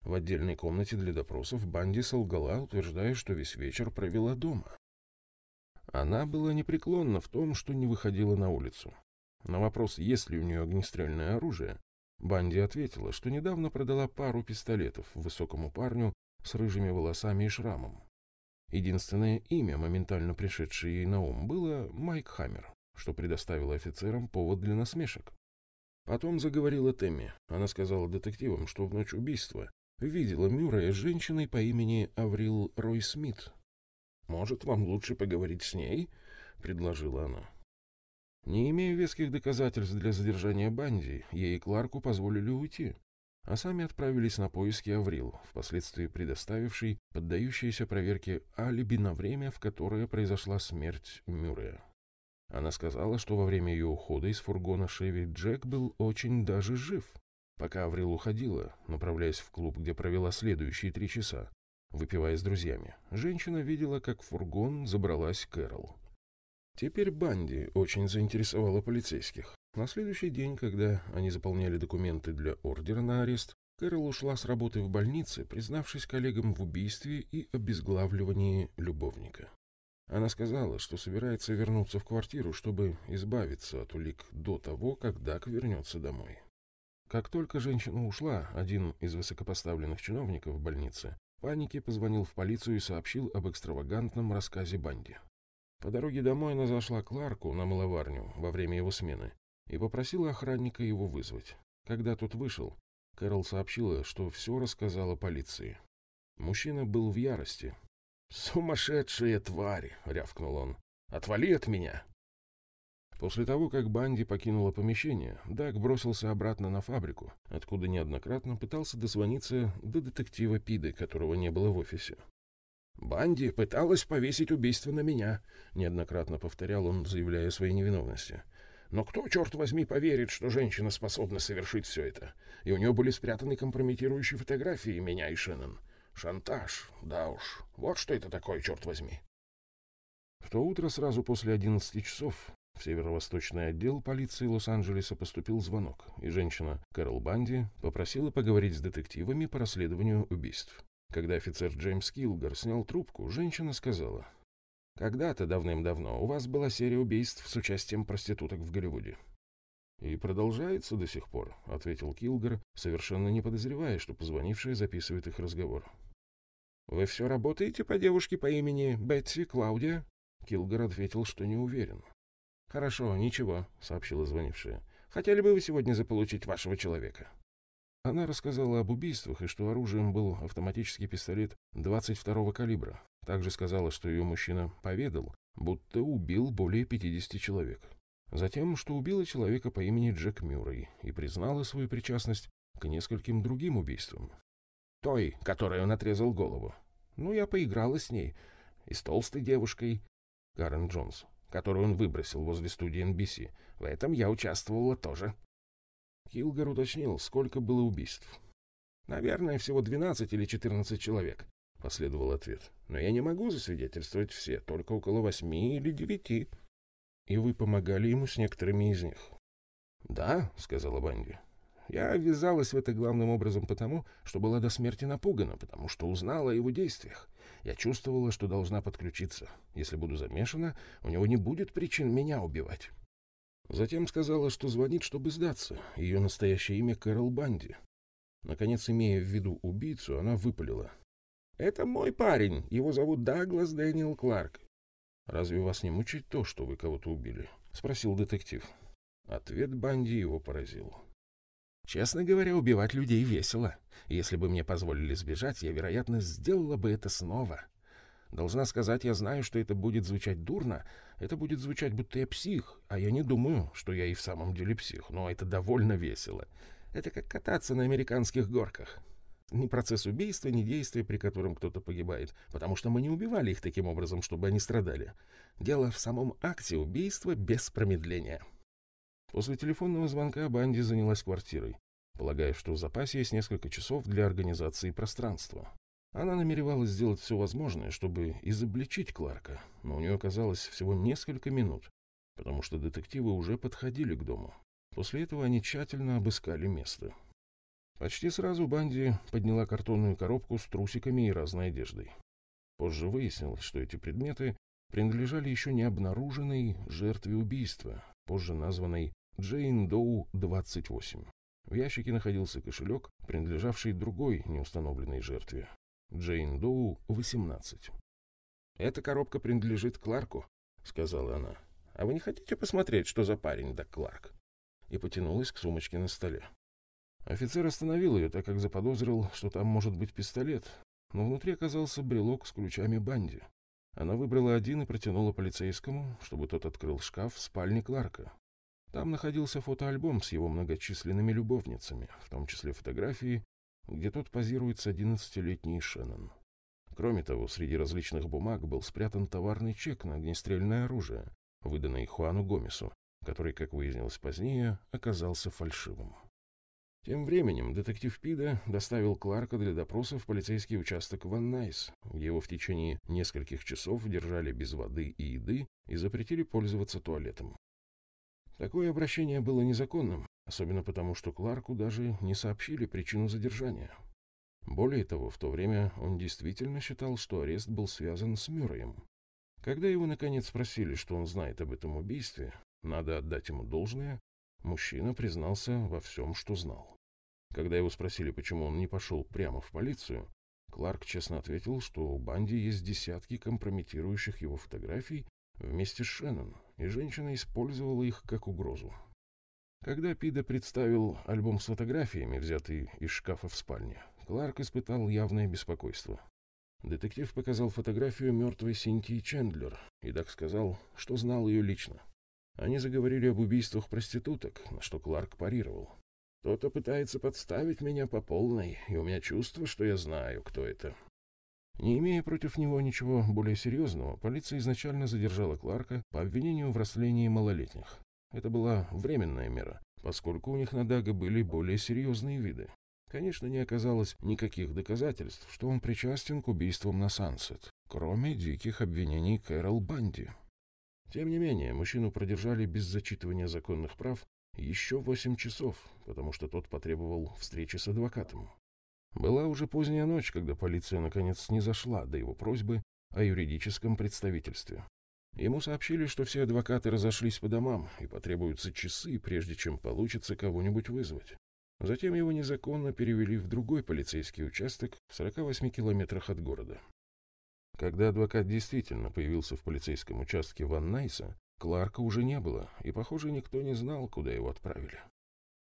В отдельной комнате для допросов Банди солгала, утверждая, что весь вечер провела дома. Она была непреклонна в том, что не выходила на улицу. На вопрос, есть ли у нее огнестрельное оружие, Банди ответила, что недавно продала пару пистолетов высокому парню с рыжими волосами и шрамом. Единственное имя, моментально пришедшее ей на ум, было Майк Хаммер, что предоставило офицерам повод для насмешек. Потом заговорила Тэмми. Она сказала детективам, что в ночь убийства видела Мюррея женщиной по имени Аврил Рой Смит. «Может, вам лучше поговорить с ней?» — предложила она. Не имея веских доказательств для задержания Банди, ей и Кларку позволили уйти, а сами отправились на поиски Аврил, впоследствии предоставивший поддающиеся проверке алиби на время, в которое произошла смерть Мюррея. Она сказала, что во время ее ухода из фургона Шеви Джек был очень даже жив. Пока Аврил уходила, направляясь в клуб, где провела следующие три часа, выпивая с друзьями, женщина видела, как в фургон забралась Кэрол. Теперь Банди очень заинтересовала полицейских. На следующий день, когда они заполняли документы для ордера на арест, Кэрол ушла с работы в больнице, признавшись коллегам в убийстве и обезглавливании любовника. Она сказала, что собирается вернуться в квартиру, чтобы избавиться от улик до того, как Дак вернется домой. Как только женщина ушла, один из высокопоставленных чиновников в больнице в панике позвонил в полицию и сообщил об экстравагантном рассказе Банди. По дороге домой она зашла к Кларку на маловарню во время его смены и попросила охранника его вызвать. Когда тот вышел, Кэрол сообщила, что все рассказала полиции. Мужчина был в ярости. «Сумасшедшие твари!» — рявкнул он. «Отвали от меня!» После того, как Банди покинула помещение, Даг бросился обратно на фабрику, откуда неоднократно пытался дозвониться до детектива Пиды, которого не было в офисе. «Банди пыталась повесить убийство на меня», — неоднократно повторял он, заявляя о своей невиновности. «Но кто, черт возьми, поверит, что женщина способна совершить все это? И у нее были спрятаны компрометирующие фотографии меня и Шеннон. Шантаж, да уж. Вот что это такое, черт возьми». В то утро сразу после одиннадцати часов в северо-восточный отдел полиции Лос-Анджелеса поступил звонок, и женщина Кэрол Банди попросила поговорить с детективами по расследованию убийств. Когда офицер Джеймс Килгар снял трубку, женщина сказала, «Когда-то давным-давно у вас была серия убийств с участием проституток в Голливуде». «И продолжается до сих пор», — ответил Килгар, совершенно не подозревая, что позвонившая записывает их разговор. «Вы все работаете по девушке по имени Бетси Клаудия?» Килгар ответил, что не уверен. «Хорошо, ничего», — сообщила звонившая. «Хотели бы вы сегодня заполучить вашего человека?» Она рассказала об убийствах и что оружием был автоматический пистолет 22-го калибра. Также сказала, что ее мужчина поведал, будто убил более 50 человек. Затем, что убила человека по имени Джек Мюррей и признала свою причастность к нескольким другим убийствам. Той, которой он отрезал голову. Ну, я поиграла с ней. И с толстой девушкой, Карен Джонс которую он выбросил возле студии NBC. В этом я участвовала тоже. Килгар уточнил, сколько было убийств. «Наверное, всего 12 или 14 человек», — последовал ответ. «Но я не могу засвидетельствовать все, только около восьми или девяти». «И вы помогали ему с некоторыми из них?» «Да», — сказала Банди. «Я ввязалась в это главным образом потому, что была до смерти напугана, потому что узнала о его действиях. Я чувствовала, что должна подключиться. Если буду замешана, у него не будет причин меня убивать. Затем сказала, что звонит, чтобы сдаться. Ее настоящее имя Кэрол Банди. Наконец, имея в виду убийцу, она выпалила. «Это мой парень. Его зовут Даглас Дэниел Кларк». «Разве вас не мучает то, что вы кого-то убили?» — спросил детектив. Ответ Банди его поразил. Честно говоря, убивать людей весело. Если бы мне позволили сбежать, я, вероятно, сделала бы это снова. Должна сказать, я знаю, что это будет звучать дурно. Это будет звучать, будто я псих, а я не думаю, что я и в самом деле псих, но это довольно весело. Это как кататься на американских горках. Ни процесс убийства, ни действия, при котором кто-то погибает, потому что мы не убивали их таким образом, чтобы они страдали. Дело в самом акте убийства без промедления. После телефонного звонка Банди занялась квартирой, полагая, что в запасе есть несколько часов для организации пространства. Она намеревалась сделать все возможное, чтобы изобличить Кларка, но у нее оказалось всего несколько минут, потому что детективы уже подходили к дому. После этого они тщательно обыскали место. Почти сразу Банди подняла картонную коробку с трусиками и разной одеждой. Позже выяснилось, что эти предметы принадлежали еще не обнаруженной жертве убийства, позже названной Джейн Доу, 28. В ящике находился кошелек, принадлежавший другой неустановленной жертве. Джейн Доу, 18. «Эта коробка принадлежит Кларку», — сказала она. «А вы не хотите посмотреть, что за парень, да Кларк?» И потянулась к сумочке на столе. Офицер остановил ее, так как заподозрил, что там может быть пистолет, но внутри оказался брелок с ключами Банди. Она выбрала один и протянула полицейскому, чтобы тот открыл шкаф в спальне Кларка. Там находился фотоальбом с его многочисленными любовницами, в том числе фотографии, где тот позирует с одиннадцатилетней Шеннон. Кроме того, среди различных бумаг был спрятан товарный чек на огнестрельное оружие, выданный Хуану Гомесу, который, как выяснилось позднее, оказался фальшивым. Тем временем детектив Пида доставил Кларка для допроса в полицейский участок Ван Найс, где его в течение нескольких часов держали без воды и еды и запретили пользоваться туалетом. Такое обращение было незаконным, особенно потому, что Кларку даже не сообщили причину задержания. Более того, в то время он действительно считал, что арест был связан с Мюрреем. Когда его наконец спросили, что он знает об этом убийстве, надо отдать ему должное, мужчина признался во всем, что знал. Когда его спросили, почему он не пошел прямо в полицию, Кларк честно ответил, что у Банди есть десятки компрометирующих его фотографий вместе с Шеннон, и женщина использовала их как угрозу. Когда Пида представил альбом с фотографиями, взятый из шкафа в спальне, Кларк испытал явное беспокойство. Детектив показал фотографию мертвой Синтии Чендлер, и Дак сказал, что знал ее лично. Они заговорили об убийствах проституток, на что Кларк парировал. «Кто-то пытается подставить меня по полной, и у меня чувство, что я знаю, кто это». Не имея против него ничего более серьезного, полиция изначально задержала Кларка по обвинению в растлении малолетних. Это была временная мера, поскольку у них на Дага были более серьезные виды. Конечно, не оказалось никаких доказательств, что он причастен к убийствам на Сансет, кроме диких обвинений Кэрол Банди. Тем не менее, мужчину продержали без зачитывания законных прав еще восемь часов, потому что тот потребовал встречи с адвокатом. Была уже поздняя ночь, когда полиция наконец не зашла до его просьбы о юридическом представительстве. Ему сообщили, что все адвокаты разошлись по домам, и потребуются часы, прежде чем получится кого-нибудь вызвать. Затем его незаконно перевели в другой полицейский участок в 48 километрах от города. Когда адвокат действительно появился в полицейском участке Ван Найса, Кларка уже не было, и, похоже, никто не знал, куда его отправили.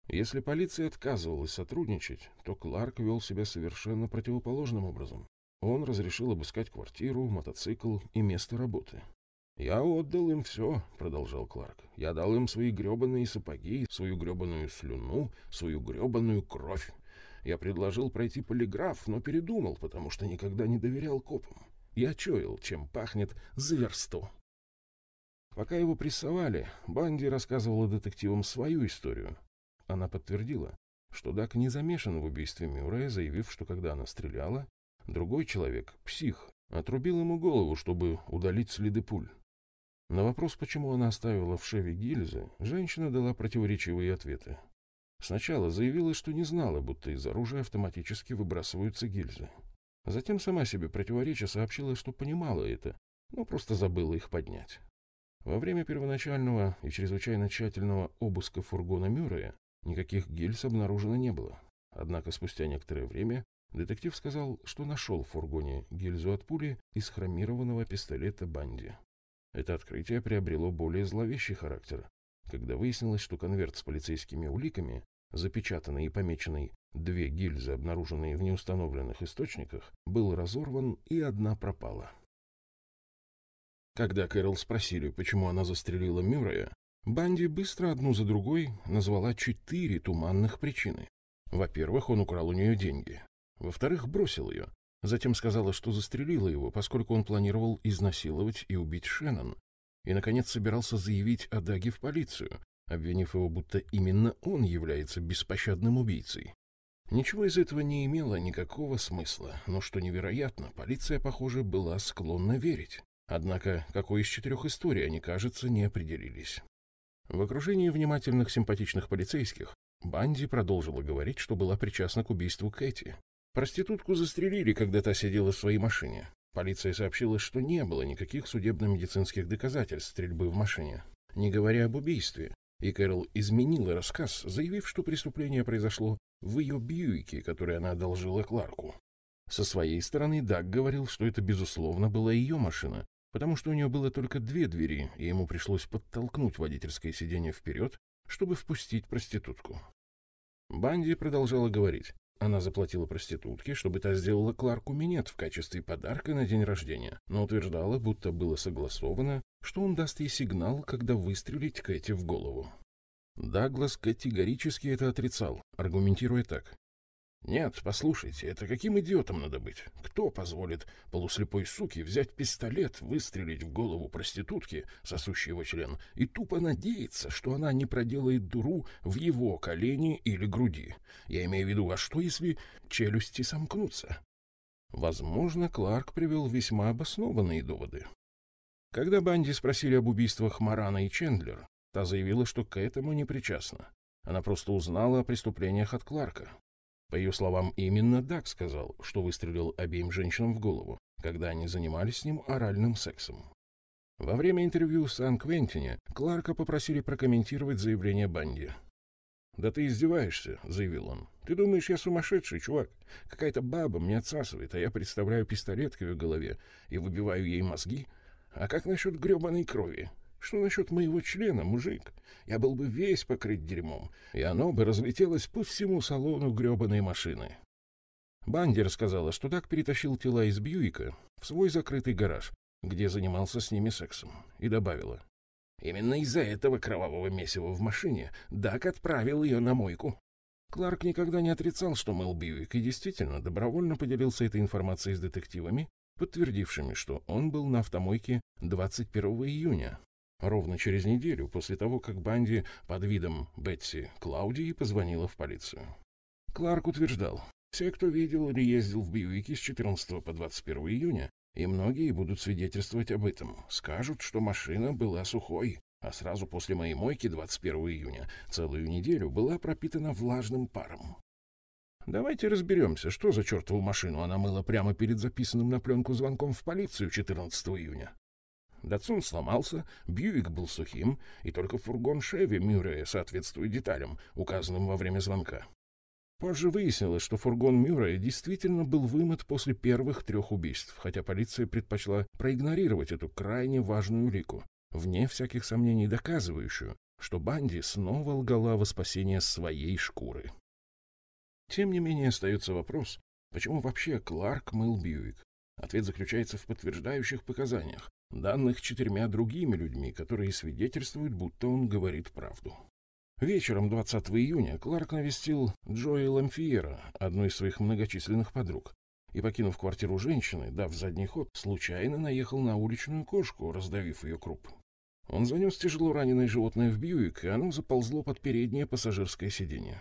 Если полиция отказывалась сотрудничать, то Кларк вел себя совершенно противоположным образом. Он разрешил обыскать квартиру, мотоцикл и место работы. «Я отдал им все», — продолжал Кларк. «Я дал им свои гребаные сапоги, свою гребаную слюну, свою гребаную кровь. Я предложил пройти полиграф, но передумал, потому что никогда не доверял копам. Я чуял, чем пахнет зверство». Пока его прессовали, Банди рассказывала детективам свою историю. Она подтвердила, что Дак не замешан в убийстве Мюррея, заявив, что когда она стреляла, другой человек, псих, отрубил ему голову, чтобы удалить следы пуль. На вопрос, почему она оставила в шеве гильзы, женщина дала противоречивые ответы. Сначала заявила, что не знала, будто из оружия автоматически выбрасываются гильзы. Затем сама себе противоречия сообщила, что понимала это, но просто забыла их поднять. Во время первоначального и чрезвычайно тщательного обыска фургона Мюррея никаких гильз обнаружено не было. Однако спустя некоторое время детектив сказал, что нашел в фургоне гильзу от пули из хромированного пистолета Банди. Это открытие приобрело более зловещий характер, когда выяснилось, что конверт с полицейскими уликами, запечатанный и помеченный «две гильзы, обнаруженные в неустановленных источниках», был разорван и одна пропала. Когда Кэрол спросили, почему она застрелила Мюррея, Банди быстро одну за другой назвала четыре туманных причины. Во-первых, он украл у нее деньги. Во-вторых, бросил ее. Затем сказала, что застрелила его, поскольку он планировал изнасиловать и убить Шеннон. И, наконец, собирался заявить о Даге в полицию, обвинив его, будто именно он является беспощадным убийцей. Ничего из этого не имело никакого смысла, но, что невероятно, полиция, похоже, была склонна верить. Однако, какой из четырех историй они, кажется, не определились. В окружении внимательных симпатичных полицейских Банди продолжила говорить, что была причастна к убийству Кэти. Проститутку застрелили, когда та сидела в своей машине. Полиция сообщила, что не было никаких судебно-медицинских доказательств стрельбы в машине, не говоря об убийстве. И Кэрол изменила рассказ, заявив, что преступление произошло в ее Бьюике, который она одолжила Кларку. Со своей стороны Даг говорил, что это, безусловно, была ее машина, потому что у нее было только две двери, и ему пришлось подтолкнуть водительское сиденье вперед, чтобы впустить проститутку. Банди продолжала говорить. Она заплатила проститутке, чтобы та сделала Кларку минет в качестве подарка на день рождения, но утверждала, будто было согласовано, что он даст ей сигнал, когда выстрелить Кэти в голову. Даглас категорически это отрицал, аргументируя так. Нет, послушайте, это каким идиотом надо быть? Кто позволит полуслепой суке взять пистолет, выстрелить в голову проститутки, сосущей его член, и тупо надеяться, что она не проделает дуру в его колени или груди? Я имею в виду, а что, если челюсти сомкнутся? Возможно, Кларк привел весьма обоснованные доводы. Когда Банди спросили об убийствах Марана и Чендлер, та заявила, что к этому не причастна. Она просто узнала о преступлениях от Кларка. По ее словам, именно Дак сказал, что выстрелил обеим женщинам в голову, когда они занимались с ним оральным сексом. Во время интервью в Сан-Квентине Кларка попросили прокомментировать заявление Банди. «Да ты издеваешься», — заявил он. «Ты думаешь, я сумасшедший, чувак? Какая-то баба мне отсасывает, а я представляю пистолет к ее голове и выбиваю ей мозги? А как насчет гребаной крови? Что насчет моего члена, мужик? Я был бы весь покрыт дерьмом, и оно бы разлетелось по всему салону гребаной машины. Банди рассказала, что так перетащил тела из Бьюика в свой закрытый гараж, где занимался с ними сексом, и добавила. Именно из-за этого кровавого месива в машине Дак отправил ее на мойку. Кларк никогда не отрицал, что мыл Бьюик, и действительно добровольно поделился этой информацией с детективами, подтвердившими, что он был на автомойке 21 июня, ровно через неделю после того, как Банди под видом Бетси Клаудии позвонила в полицию. Кларк утверждал, все, кто видел или ездил в Бьюике с 14 по 21 июня, и многие будут свидетельствовать об этом, скажут, что машина была сухой, а сразу после моей мойки 21 июня целую неделю была пропитана влажным паром. Давайте разберемся, что за чертову машину она мыла прямо перед записанным на пленку звонком в полицию 14 июня. Датсун сломался, Бьюик был сухим, и только фургон Шеви Мюррея соответствует деталям, указанным во время звонка. Позже выяснилось, что фургон Мюррея действительно был вымыт после первых трех убийств, хотя полиция предпочла проигнорировать эту крайне важную улику, вне всяких сомнений доказывающую, что Банди снова лгала во спасение своей шкуры. Тем не менее остается вопрос, почему вообще Кларк мыл Бьюик? Ответ заключается в подтверждающих показаниях, данных четырьмя другими людьми, которые свидетельствуют, будто он говорит правду. Вечером 20 июня Кларк навестил Джои Ламфиера, одну из своих многочисленных подруг, и, покинув квартиру женщины, дав задний ход, случайно наехал на уличную кошку, раздавив ее круп. Он занес тяжело раненое животное в Бьюик, и оно заползло под переднее пассажирское сиденье.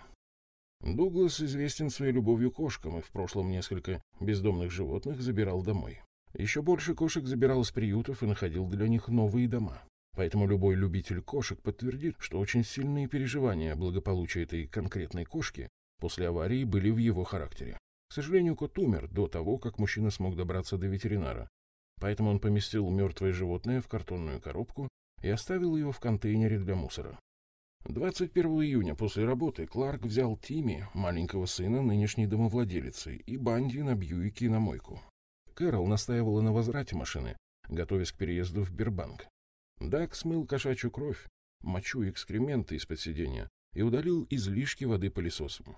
Дуглас известен своей любовью кошкам и в прошлом несколько бездомных животных забирал домой. Еще больше кошек забирал из приютов и находил для них новые дома. Поэтому любой любитель кошек подтвердит, что очень сильные переживания о благополучии этой конкретной кошки после аварии были в его характере. К сожалению, кот умер до того, как мужчина смог добраться до ветеринара. Поэтому он поместил мертвое животное в картонную коробку и оставил его в контейнере для мусора. 21 июня после работы Кларк взял Тимми, маленького сына нынешней домовладелицы, и Банди на Бьюике на мойку. Кэрол настаивала на возврате машины, готовясь к переезду в Бирбанк. Дак смыл кошачью кровь, мочу и экскременты из-под сиденья и удалил излишки воды пылесосом.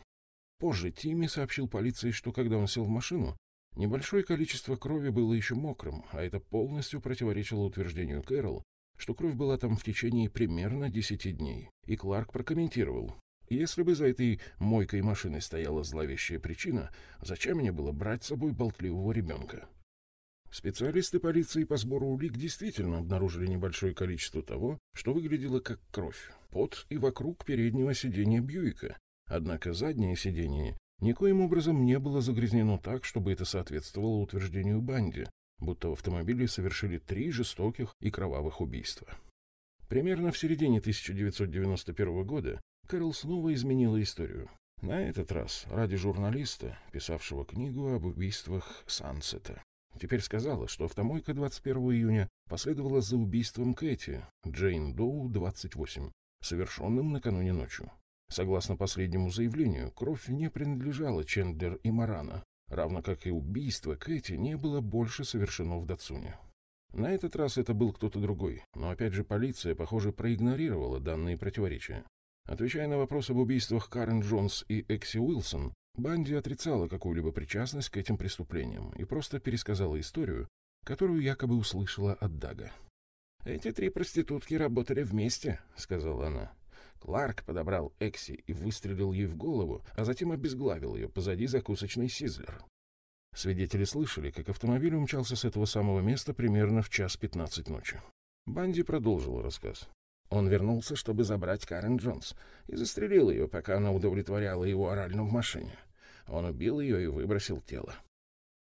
Позже Тимми сообщил полиции, что когда он сел в машину, небольшое количество крови было еще мокрым, а это полностью противоречило утверждению Кэрол, что кровь была там в течение примерно десяти дней. И Кларк прокомментировал. Если бы за этой мойкой машины стояла зловещая причина, зачем мне было брать с собой болтливого ребенка? Специалисты полиции по сбору улик действительно обнаружили небольшое количество того, что выглядело как кровь, под и вокруг переднего сидения Бьюика. Однако заднее сиденье никоим образом не было загрязнено так, чтобы это соответствовало утверждению Банди, будто в автомобиле совершили три жестоких и кровавых убийства. Примерно в середине 1991 года Кэрол снова изменила историю. На этот раз ради журналиста, писавшего книгу об убийствах Сансета. Теперь сказала, что автомойка 21 июня последовала за убийством Кэти, Джейн Доу, 28, совершенным накануне ночью. Согласно последнему заявлению, кровь не принадлежала Чендлер и Марана, равно как и убийство Кэти не было больше совершено в Датсуне. На этот раз это был кто-то другой, но опять же полиция, похоже, проигнорировала данные противоречия. Отвечая на вопрос об убийствах Карен Джонс и Экси Уилсон, Банди отрицала какую-либо причастность к этим преступлениям и просто пересказала историю, которую якобы услышала от Дага. «Эти три проститутки работали вместе», — сказала она. Кларк подобрал Экси и выстрелил ей в голову, а затем обезглавил ее позади закусочной Сизлер. Свидетели слышали, как автомобиль умчался с этого самого места примерно в час пятнадцать ночи. Банди продолжил рассказ. Он вернулся, чтобы забрать Карен Джонс, и застрелил ее, пока она удовлетворяла его орально в машине. Он убил ее и выбросил тело.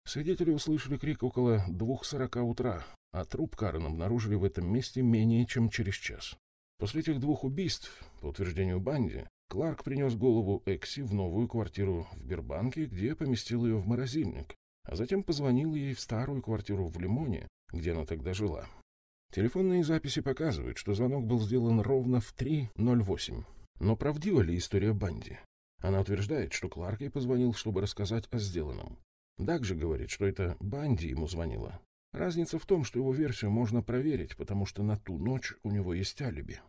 Свидетели услышали крик около двух сорока утра, а труп Карен обнаружили в этом месте менее чем через час. После этих двух убийств, по утверждению Банди, Кларк принес голову Экси в новую квартиру в Бирбанке, где поместил ее в морозильник, а затем позвонил ей в старую квартиру в Лимоне, где она тогда жила. Телефонные записи показывают, что звонок был сделан ровно в 3.08. Но правдива ли история Банди? Она утверждает, что Кларк ей позвонил, чтобы рассказать о сделанном. Даг же говорит, что это Банди ему звонила. Разница в том, что его версию можно проверить, потому что на ту ночь у него есть алиби.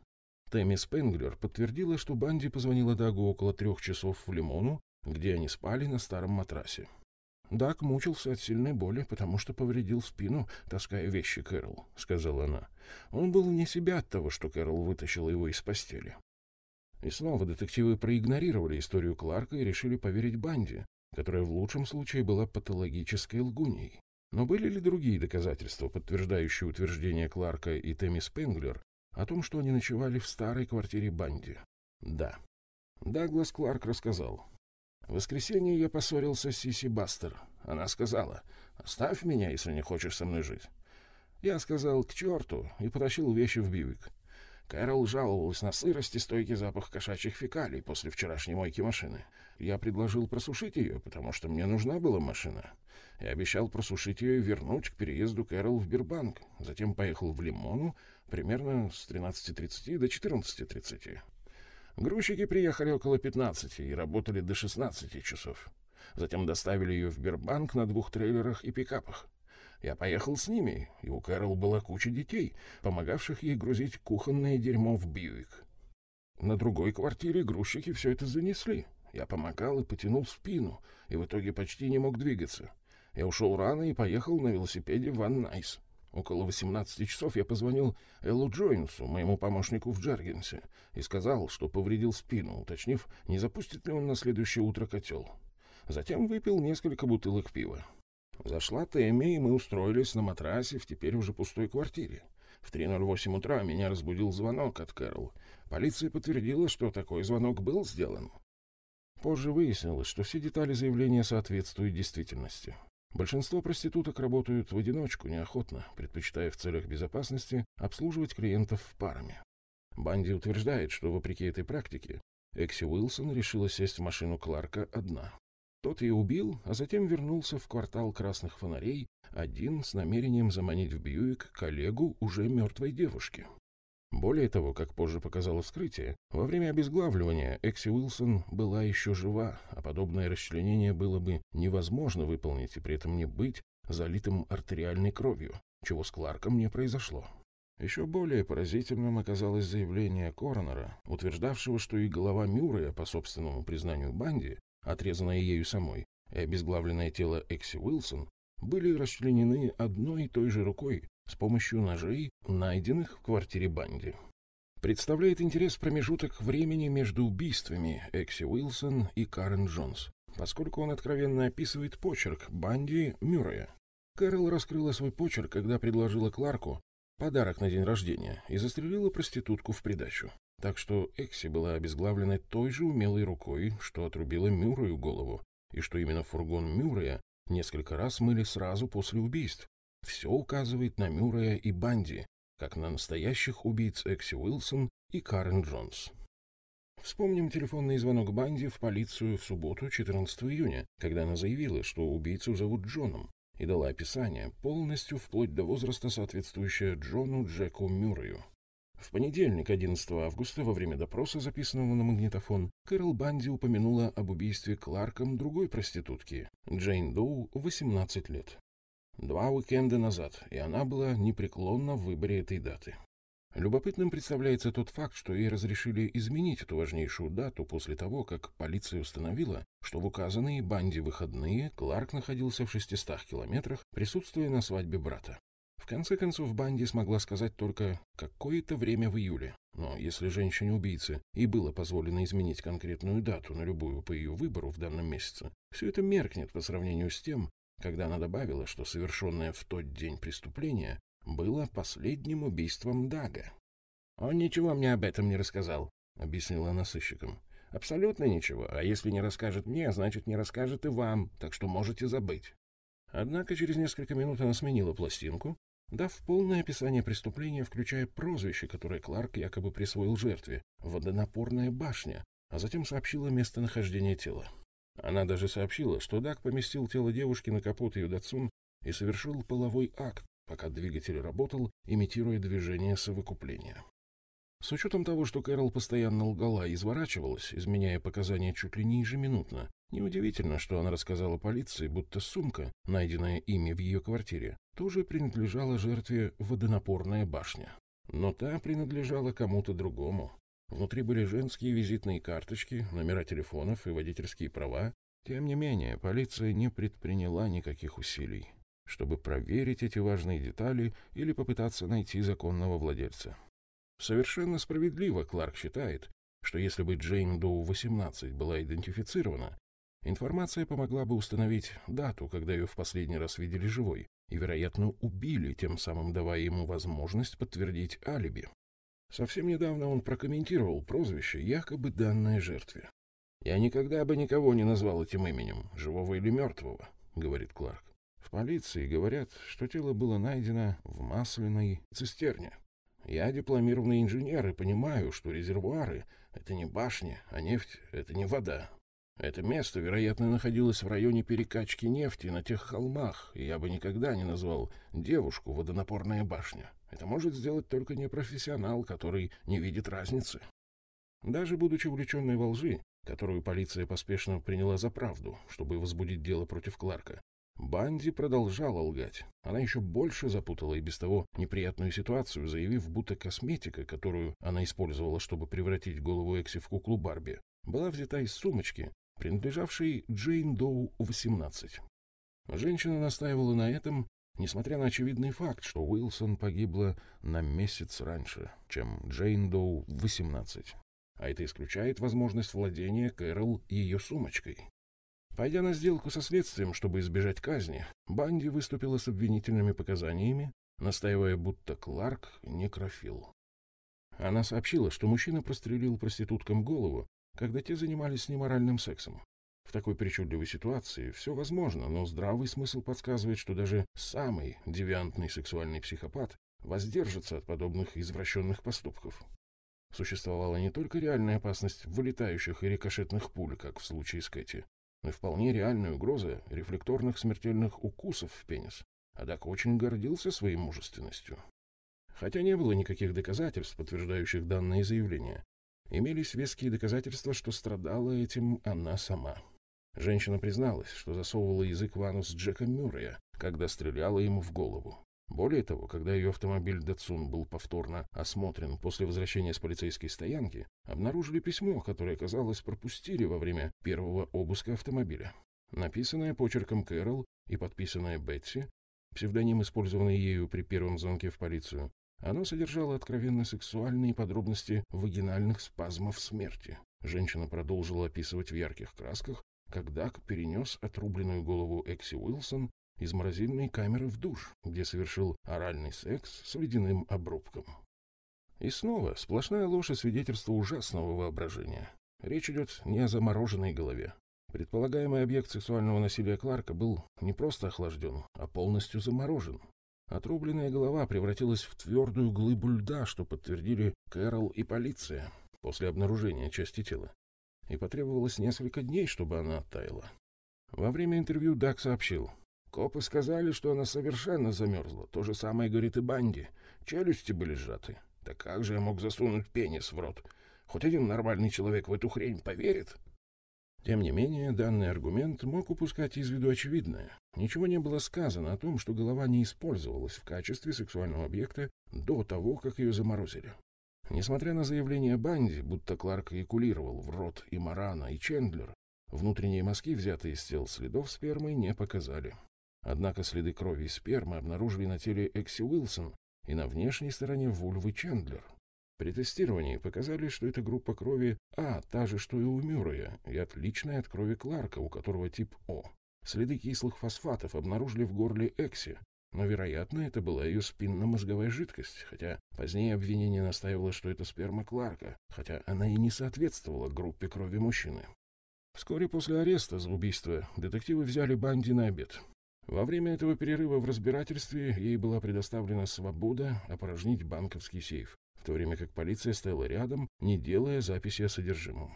Тэмми Спенглер подтвердила, что Банди позвонила Дагу около трех часов в Лимону, где они спали на старом матрасе. Даг мучился от сильной боли, потому что повредил спину, таская вещи Кэрол, — сказала она. Он был вне себя от того, что Кэрол вытащила его из постели. И снова детективы проигнорировали историю Кларка и решили поверить Банди, которая в лучшем случае была патологической лгуней. Но были ли другие доказательства, подтверждающие утверждение Кларка и Тэмми Спенглер о том, что они ночевали в старой квартире Банди? Да. Даглас Кларк рассказал. В воскресенье я поссорился с Сиси Бастер. Она сказала, «Оставь меня, если не хочешь со мной жить». Я сказал «к черту» и потащил вещи в Бивик. Кэрол жаловалась на сырость и стойкий запах кошачьих фекалий после вчерашней мойки машины. Я предложил просушить ее, потому что мне нужна была машина. Я обещал просушить ее и вернуть к переезду Кэрол в Бирбанк. Затем поехал в Лимону примерно с 13.30 до 14.30. Грузчики приехали около 15 и работали до 16 часов. Затем доставили ее в Бирбанк на двух трейлерах и пикапах. Я поехал с ними, и у Кэрол была куча детей, помогавших ей грузить кухонное дерьмо в Бьюик. На другой квартире грузчики все это занесли. Я помогал и потянул спину, и в итоге почти не мог двигаться. Я ушел рано и поехал на велосипеде в Ван Найс. Около 18 часов я позвонил Эллу Джойнсу, моему помощнику в Джаргенсе, и сказал, что повредил спину, уточнив, не запустит ли он на следующее утро котел. Затем выпил несколько бутылок пива. Зашла Тэмми, и мы устроились на матрасе в теперь уже пустой квартире. В 3.08 утра меня разбудил звонок от Кэрол. Полиция подтвердила, что такой звонок был сделан. Позже выяснилось, что все детали заявления соответствуют действительности. Большинство проституток работают в одиночку, неохотно, предпочитая в целях безопасности обслуживать клиентов парами. Банди утверждает, что, вопреки этой практике, Экси Уилсон решила сесть в машину Кларка одна. Тот ее убил, а затем вернулся в квартал красных фонарей, один с намерением заманить в Бьюик коллегу уже мертвой девушки. Более того, как позже показало вскрытие, во время обезглавливания Экси Уилсон была еще жива, а подобное расчленение было бы невозможно выполнить и при этом не быть залитым артериальной кровью, чего с Кларком не произошло. Еще более поразительным оказалось заявление Коронера, утверждавшего, что и голова Мюррея, по собственному признанию Банди, отрезанное ею самой, и обезглавленное тело Экси Уилсон были расчленены одной и той же рукой с помощью ножей, найденных в квартире Банди. Представляет интерес промежуток времени между убийствами Экси Уилсон и Карен Джонс, поскольку он откровенно описывает почерк Банди Мюррея. Кэрол раскрыла свой почерк, когда предложила Кларку подарок на день рождения и застрелила проститутку в придачу. Так что Экси была обезглавлена той же умелой рукой, что отрубила Мюррею голову, и что именно фургон Мюррея несколько раз мыли сразу после убийств. Все указывает на Мюррея и Банди, как на настоящих убийц Экси Уилсон и Карен Джонс. Вспомним телефонный звонок Банди в полицию в субботу, 14 июня, когда она заявила, что убийцу зовут Джоном, и дала описание, полностью вплоть до возраста, соответствующее Джону Джеку Мюррею. В понедельник, 11 августа, во время допроса, записанного на магнитофон, Кэрол Банди упомянула об убийстве Кларком другой проститутки, Джейн Доу, 18 лет. Два уикенда назад, и она была непреклонна в выборе этой даты. Любопытным представляется тот факт, что ей разрешили изменить эту важнейшую дату после того, как полиция установила, что в указанные Банди выходные Кларк находился в 600 километрах, присутствуя на свадьбе брата. В конце концов, Банди смогла сказать только какое-то время в июле. Но если женщине-убийце и было позволено изменить конкретную дату на любую по ее выбору в данном месяце, все это меркнет по сравнению с тем, когда она добавила, что совершенное в тот день преступление было последним убийством Дага. «Он ничего мне об этом не рассказал», — объяснила она сыщикам. «Абсолютно ничего, а если не расскажет мне, значит, не расскажет и вам, так что можете забыть». Однако через несколько минут она сменила пластинку дав полное описание преступления, включая прозвище, которое Кларк якобы присвоил жертве — «Водонапорная башня», а затем сообщила местонахождение тела. Она даже сообщила, что Дак поместил тело девушки на капот ее Датсун и совершил половой акт, пока двигатель работал, имитируя движение совокупления. С учетом того, что Кэрол постоянно лгала и изворачивалась, изменяя показания чуть ли не ежеминутно, неудивительно, что она рассказала полиции, будто сумка, найденная ими в ее квартире, тоже принадлежала жертве водонапорная башня. Но та принадлежала кому-то другому. Внутри были женские визитные карточки, номера телефонов и водительские права. Тем не менее, полиция не предприняла никаких усилий, чтобы проверить эти важные детали или попытаться найти законного владельца. Совершенно справедливо Кларк считает, что если бы Джейн Доу 18 была идентифицирована, информация помогла бы установить дату, когда ее в последний раз видели живой, и, вероятно, убили, тем самым давая ему возможность подтвердить алиби. Совсем недавно он прокомментировал прозвище, якобы данное жертве. «Я никогда бы никого не назвал этим именем, живого или мертвого», — говорит Кларк. В полиции говорят, что тело было найдено в масляной цистерне. Я дипломированный инженер и понимаю, что резервуары — это не башни, а нефть — это не вода. Это место, вероятно, находилось в районе перекачки нефти на тех холмах, и я бы никогда не назвал девушку водонапорная башня. Это может сделать только непрофессионал, который не видит разницы. Даже будучи увлеченной во лжи, которую полиция поспешно приняла за правду, чтобы возбудить дело против Кларка, Банди продолжала лгать. Она еще больше запутала и без того неприятную ситуацию, заявив, будто косметика, которую она использовала, чтобы превратить голову Экси в куклу Барби, была взята из сумочки, принадлежавшей Джейн Доу 18. Женщина настаивала на этом, несмотря на очевидный факт, что Уилсон погибла на месяц раньше, чем Джейн Доу 18. А это исключает возможность владения Кэрол ее сумочкой. Пойдя на сделку со следствием, чтобы избежать казни, Банди выступила с обвинительными показаниями, настаивая, будто Кларк некрофил. Она сообщила, что мужчина прострелил проституткам голову, когда те занимались неморальным сексом. В такой причудливой ситуации все возможно, но здравый смысл подсказывает, что даже самый девиантный сексуальный психопат воздержится от подобных извращенных поступков. Существовала не только реальная опасность вылетающих и рикошетных пуль, как в случае с Кэти, но и вполне реальная угроза рефлекторных смертельных укусов в пенис. Адак очень гордился своей мужественностью. Хотя не было никаких доказательств, подтверждающих данное заявление, имелись веские доказательства, что страдала этим она сама. Женщина призналась, что засовывала язык в анус Джека Мюррея, когда стреляла ему в голову. Более того, когда ее автомобиль «Датсун» был повторно осмотрен после возвращения с полицейской стоянки, обнаружили письмо, которое, казалось, пропустили во время первого обыска автомобиля. Написанное почерком Кэрол и подписанное Бетси, псевдоним, использованный ею при первом звонке в полицию, оно содержало откровенно сексуальные подробности вагинальных спазмов смерти. Женщина продолжила описывать в ярких красках, как Дак перенес отрубленную голову Экси Уилсон из морозильной камеры в душ, где совершил оральный секс с ледяным обрубком. И снова сплошная ложь и свидетельство ужасного воображения. Речь идет не о замороженной голове. Предполагаемый объект сексуального насилия Кларка был не просто охлажден, а полностью заморожен. Отрубленная голова превратилась в твердую глыбу льда, что подтвердили Кэрол и полиция после обнаружения части тела. И потребовалось несколько дней, чтобы она оттаяла. Во время интервью Дак сообщил. Копы сказали, что она совершенно замерзла. То же самое говорит и Банди. Челюсти были сжаты. Так как же я мог засунуть пенис в рот? Хоть один нормальный человек в эту хрень поверит? Тем не менее, данный аргумент мог упускать из виду очевидное. Ничего не было сказано о том, что голова не использовалась в качестве сексуального объекта до того, как ее заморозили. Несмотря на заявление Банди, будто Кларк эякулировал в рот и Марана, и Чендлер, внутренние мазки, взятые из тел следов спермы, не показали. Однако следы крови и спермы обнаружили на теле Экси Уилсон и на внешней стороне вульвы Чендлер. При тестировании показали, что это группа крови А, та же, что и у Мюррея, и отличная от крови Кларка, у которого тип О. Следы кислых фосфатов обнаружили в горле Экси, но, вероятно, это была ее спинномозговая жидкость, хотя позднее обвинение настаивало, что это сперма Кларка, хотя она и не соответствовала группе крови мужчины. Вскоре после ареста за убийство детективы взяли Банди на обед. Во время этого перерыва в разбирательстве ей была предоставлена свобода опорожнить банковский сейф в то время как полиция стояла рядом, не делая записи о содержимом.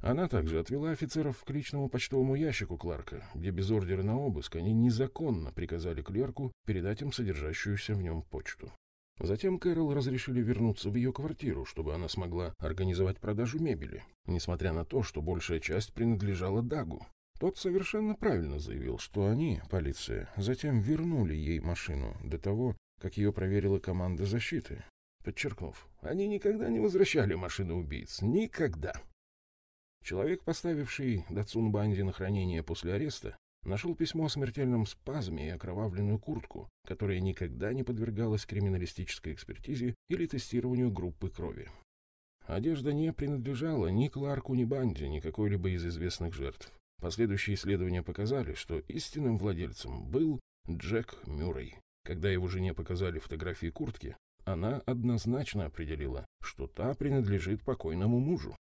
Она также отвела офицеров к личному почтовому ящику Кларка, где без ордера на обыск они незаконно приказали клерку передать им содержащуюся в нем почту. Затем Кэрол разрешили вернуться в ее квартиру, чтобы она смогла организовать продажу мебели, несмотря на то, что большая часть принадлежала Дагу. Тот совершенно правильно заявил, что они, полиция, затем вернули ей машину до того, как ее проверила команда защиты, подчеркнув, они никогда не возвращали машины убийц. Никогда. Человек, поставивший Датсун Банди на хранение после ареста, нашел письмо о смертельном спазме и окровавленную куртку, которая никогда не подвергалась криминалистической экспертизе или тестированию группы крови. Одежда не принадлежала ни Кларку, ни Банди, ни какой-либо из известных жертв. Последующие исследования показали, что истинным владельцем был Джек Мюррей. Когда его жене показали фотографии куртки, она однозначно определила, что та принадлежит покойному мужу.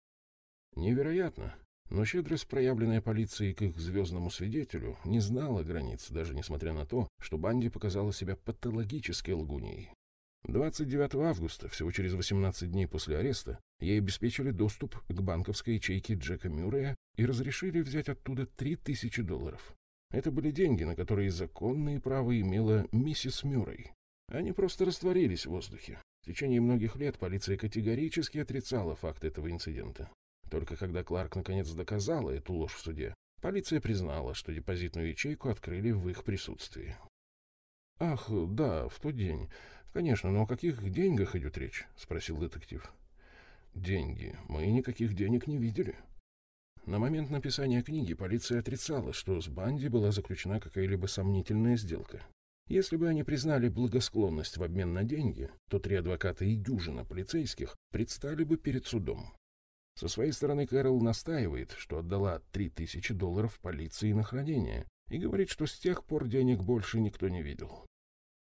Невероятно, но щедрость, проявленная полицией к их звездному свидетелю, не знала границ, даже несмотря на то, что Банди показала себя патологической лгуньей. 29 августа, всего через 18 дней после ареста, ей обеспечили доступ к банковской ячейке Джека Мюррея и разрешили взять оттуда 3000 долларов. Это были деньги, на которые законные права имела миссис Мюррей. Они просто растворились в воздухе. В течение многих лет полиция категорически отрицала факт этого инцидента. Только когда Кларк наконец доказала эту ложь в суде, полиция признала, что депозитную ячейку открыли в их присутствии. «Ах, да, в тот день. Конечно, но о каких деньгах идет речь?» — спросил детектив. «Деньги. Мы никаких денег не видели». На момент написания книги полиция отрицала, что с Банди была заключена какая-либо сомнительная сделка. Если бы они признали благосклонность в обмен на деньги, то три адвоката и дюжина полицейских предстали бы перед судом. Со своей стороны Кэрол настаивает, что отдала 3000 долларов полиции на хранение, и говорит, что с тех пор денег больше никто не видел.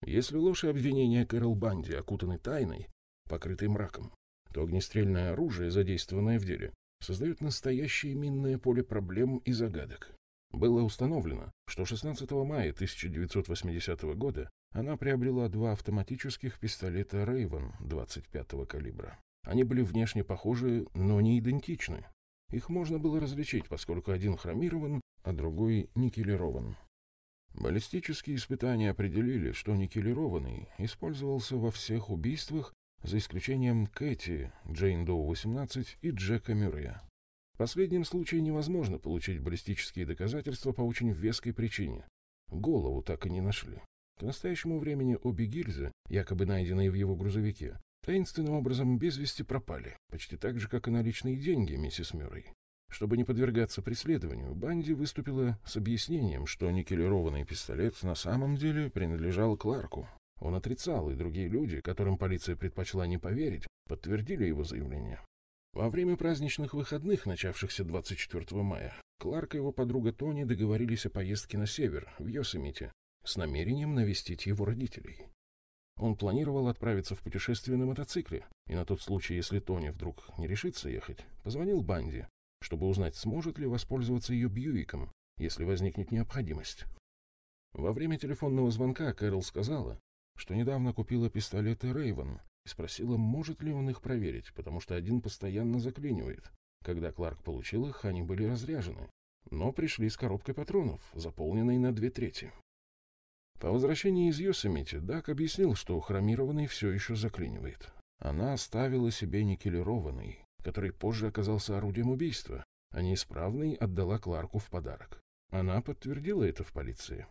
Если ложь и обвинения Кэрол Банди окутаны тайной, покрытой мраком, то огнестрельное оружие, задействованное в деле, создает настоящее минное поле проблем и загадок. Было установлено, что 16 мая 1980 года она приобрела два автоматических пистолета Рейвен 25 калибра. Они были внешне похожи, но не идентичны. Их можно было различить, поскольку один хромирован, а другой никелирован. Баллистические испытания определили, что никелированный использовался во всех убийствах, за исключением Кэти, Джейн Доу 18 и Джека Мюррея. В последнем случае невозможно получить баллистические доказательства по очень веской причине. Голову так и не нашли. К настоящему времени обе гильзы, якобы найденные в его грузовике, таинственным образом без вести пропали, почти так же, как и наличные деньги миссис Мюррей. Чтобы не подвергаться преследованию, Банди выступила с объяснением, что никелированный пистолет на самом деле принадлежал Кларку. Он отрицал, и другие люди, которым полиция предпочла не поверить, подтвердили его заявление. Во время праздничных выходных, начавшихся 24 мая, Кларк и его подруга Тони договорились о поездке на север, в Йосемите, с намерением навестить его родителей. Он планировал отправиться в путешествие на мотоцикле, и на тот случай, если Тони вдруг не решится ехать, позвонил Банди, чтобы узнать, сможет ли воспользоваться ее Бьюиком, если возникнет необходимость. Во время телефонного звонка Кэрол сказала, что недавно купила пистолеты Рейвен и спросила, может ли он их проверить, потому что один постоянно заклинивает. Когда Кларк получил их, они были разряжены, но пришли с коробкой патронов, заполненной на две трети. По возвращении из Йосемити Дак объяснил, что хромированный все еще заклинивает. Она оставила себе никелированный, который позже оказался орудием убийства, а неисправный отдала Кларку в подарок. Она подтвердила это в полиции.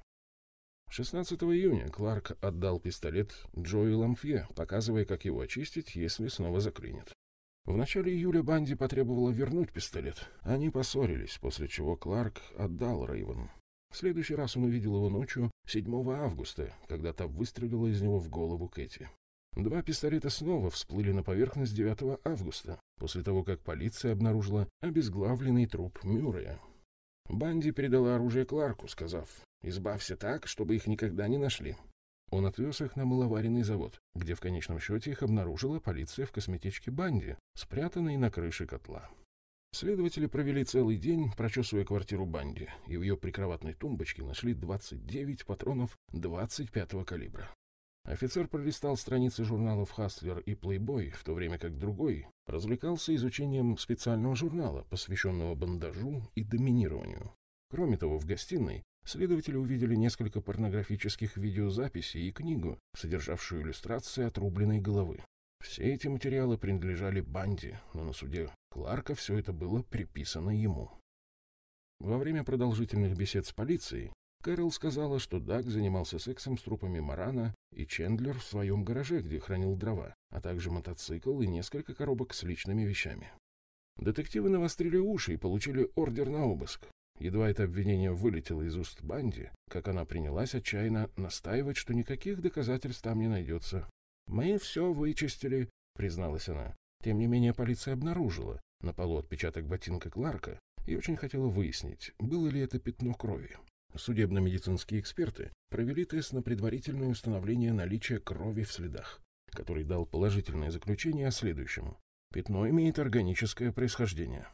16 июня Кларк отдал пистолет Джои Ламфье, показывая, как его очистить, если снова заклинит. В начале июля Банди потребовала вернуть пистолет. Они поссорились, после чего Кларк отдал Рейвен. В следующий раз он увидел его ночью 7 августа, когда та выстрелила из него в голову Кэти. Два пистолета снова всплыли на поверхность 9 августа, после того, как полиция обнаружила обезглавленный труп Мюррея. Банди передала оружие Кларку, сказав, «Избавься так, чтобы их никогда не нашли». Он отвез их на маловаренный завод, где в конечном счете их обнаружила полиция в косметичке Банди, спрятанной на крыше котла. Следователи провели целый день, прочесывая квартиру Банди, и в ее прикроватной тумбочке нашли 29 патронов 25-го калибра. Офицер пролистал страницы журналов «Хаслер» и «Плейбой», в то время как другой развлекался изучением специального журнала, посвященного бандажу и доминированию. Кроме того, в гостиной следователи увидели несколько порнографических видеозаписей и книгу, содержавшую иллюстрации отрубленной головы. Все эти материалы принадлежали Банди, но на суде Кларка все это было приписано ему. Во время продолжительных бесед с полицией Кэрол сказала, что Даг занимался сексом с трупами Марана и Чендлер в своем гараже, где хранил дрова, а также мотоцикл и несколько коробок с личными вещами. Детективы навострили уши и получили ордер на обыск. Едва это обвинение вылетело из уст Банди, как она принялась отчаянно настаивать, что никаких доказательств там не найдется. «Мы все вычистили», — призналась она. Тем не менее, полиция обнаружила на полу отпечаток ботинка Кларка и очень хотела выяснить, было ли это пятно крови. Судебно-медицинские эксперты провели тест на предварительное установление наличия крови в следах, который дал положительное заключение о следующем. Пятно имеет органическое происхождение.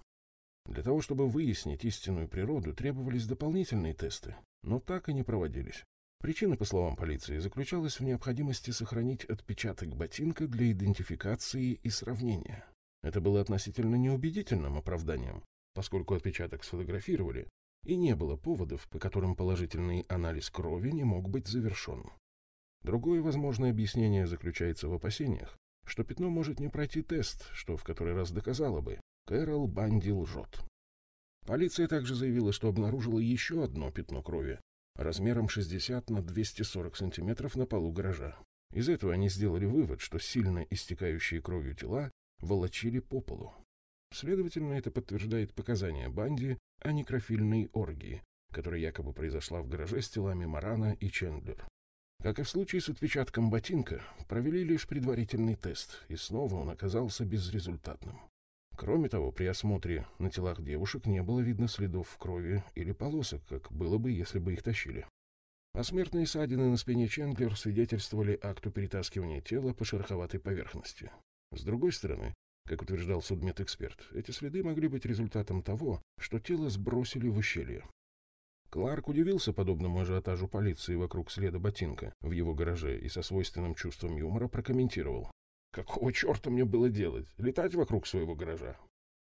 Для того, чтобы выяснить истинную природу, требовались дополнительные тесты, но так и не проводились. Причина, по словам полиции, заключалась в необходимости сохранить отпечаток ботинка для идентификации и сравнения. Это было относительно неубедительным оправданием, поскольку отпечаток сфотографировали, и не было поводов, по которым положительный анализ крови не мог быть завершен. Другое возможное объяснение заключается в опасениях, что пятно может не пройти тест, что в который раз доказало бы, Кэрол Банди лжет. Полиция также заявила, что обнаружила еще одно пятно крови, размером 60 на 240 сантиметров на полу гаража. Из этого они сделали вывод, что сильно истекающие кровью тела волочили по полу. Следовательно, это подтверждает показания Банди о некрофильной оргии, которая якобы произошла в гараже с телами Марана и Чендлер. Как и в случае с отпечатком ботинка, провели лишь предварительный тест, и снова он оказался безрезультатным. Кроме того, при осмотре на телах девушек не было видно следов крови или полосок, как было бы, если бы их тащили. Посмертные ссадины на спине Чендлер свидетельствовали акту перетаскивания тела по шероховатой поверхности. С другой стороны, как утверждал судмедэксперт, эти следы могли быть результатом того, что тело сбросили в ущелье. Кларк удивился подобному ажиотажу полиции вокруг следа ботинка в его гараже и со свойственным чувством юмора прокомментировал. Какого черта мне было делать? Летать вокруг своего гаража?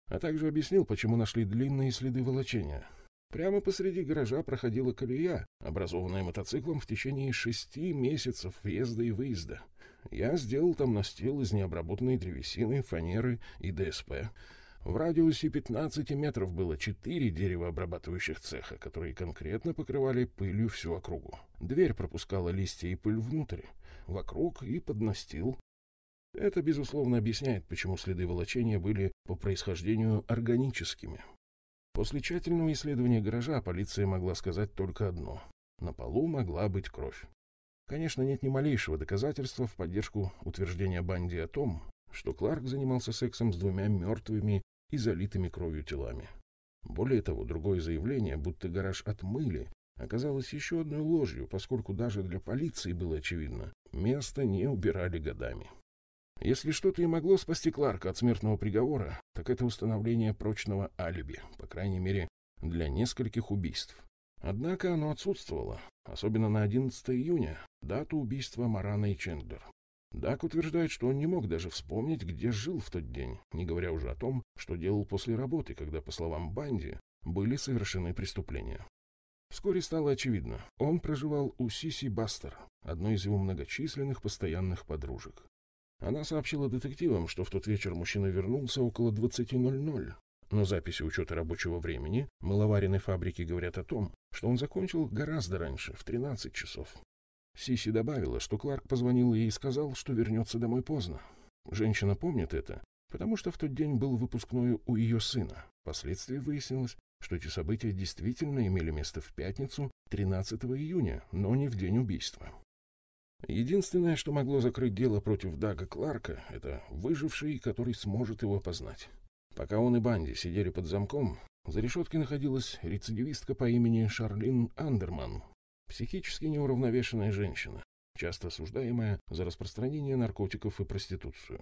А также объяснил, почему нашли длинные следы волочения. Прямо посреди гаража проходила колея, образованная мотоциклом в течение шести месяцев въезда и выезда. Я сделал там настил из необработанной древесины, фанеры и ДСП. В радиусе 15 метров было четыре деревообрабатывающих цеха, которые конкретно покрывали пылью всю округу. Дверь пропускала листья и пыль внутрь, вокруг и под настил, это, безусловно, объясняет, почему следы волочения были по происхождению органическими. После тщательного исследования гаража полиция могла сказать только одно. На полу могла быть кровь. Конечно, нет ни малейшего доказательства в поддержку утверждения Банди о том, что Кларк занимался сексом с двумя мертвыми и залитыми кровью телами. Более того, другое заявление, будто гараж отмыли, оказалось еще одной ложью, поскольку даже для полиции было очевидно, место не убирали годами. Если что-то и могло спасти Кларка от смертного приговора, так это установление прочного алиби, по крайней мере, для нескольких убийств. Однако оно отсутствовало, особенно на 11 июня, дату убийства Марана и Чендлер. Дак утверждает, что он не мог даже вспомнить, где жил в тот день, не говоря уже о том, что делал после работы, когда, по словам Банди, были совершены преступления. Вскоре стало очевидно, он проживал у Сиси Бастер, одной из его многочисленных постоянных подружек. Она сообщила детективам, что в тот вечер мужчина вернулся около 20.00, но записи учета рабочего времени маловаренной фабрики говорят о том, что он закончил гораздо раньше, в 13 часов. Сиси добавила, что Кларк позвонил ей и сказал, что вернется домой поздно. Женщина помнит это, потому что в тот день был выпускной у ее сына. Впоследствии выяснилось, что эти события действительно имели место в пятницу 13 июня, но не в день убийства. Единственное, что могло закрыть дело против Дага Кларка, это выживший, который сможет его познать. Пока он и Банди сидели под замком, за решеткой находилась рецидивистка по имени Шарлин Андерман, психически неуравновешенная женщина, часто осуждаемая за распространение наркотиков и проституцию.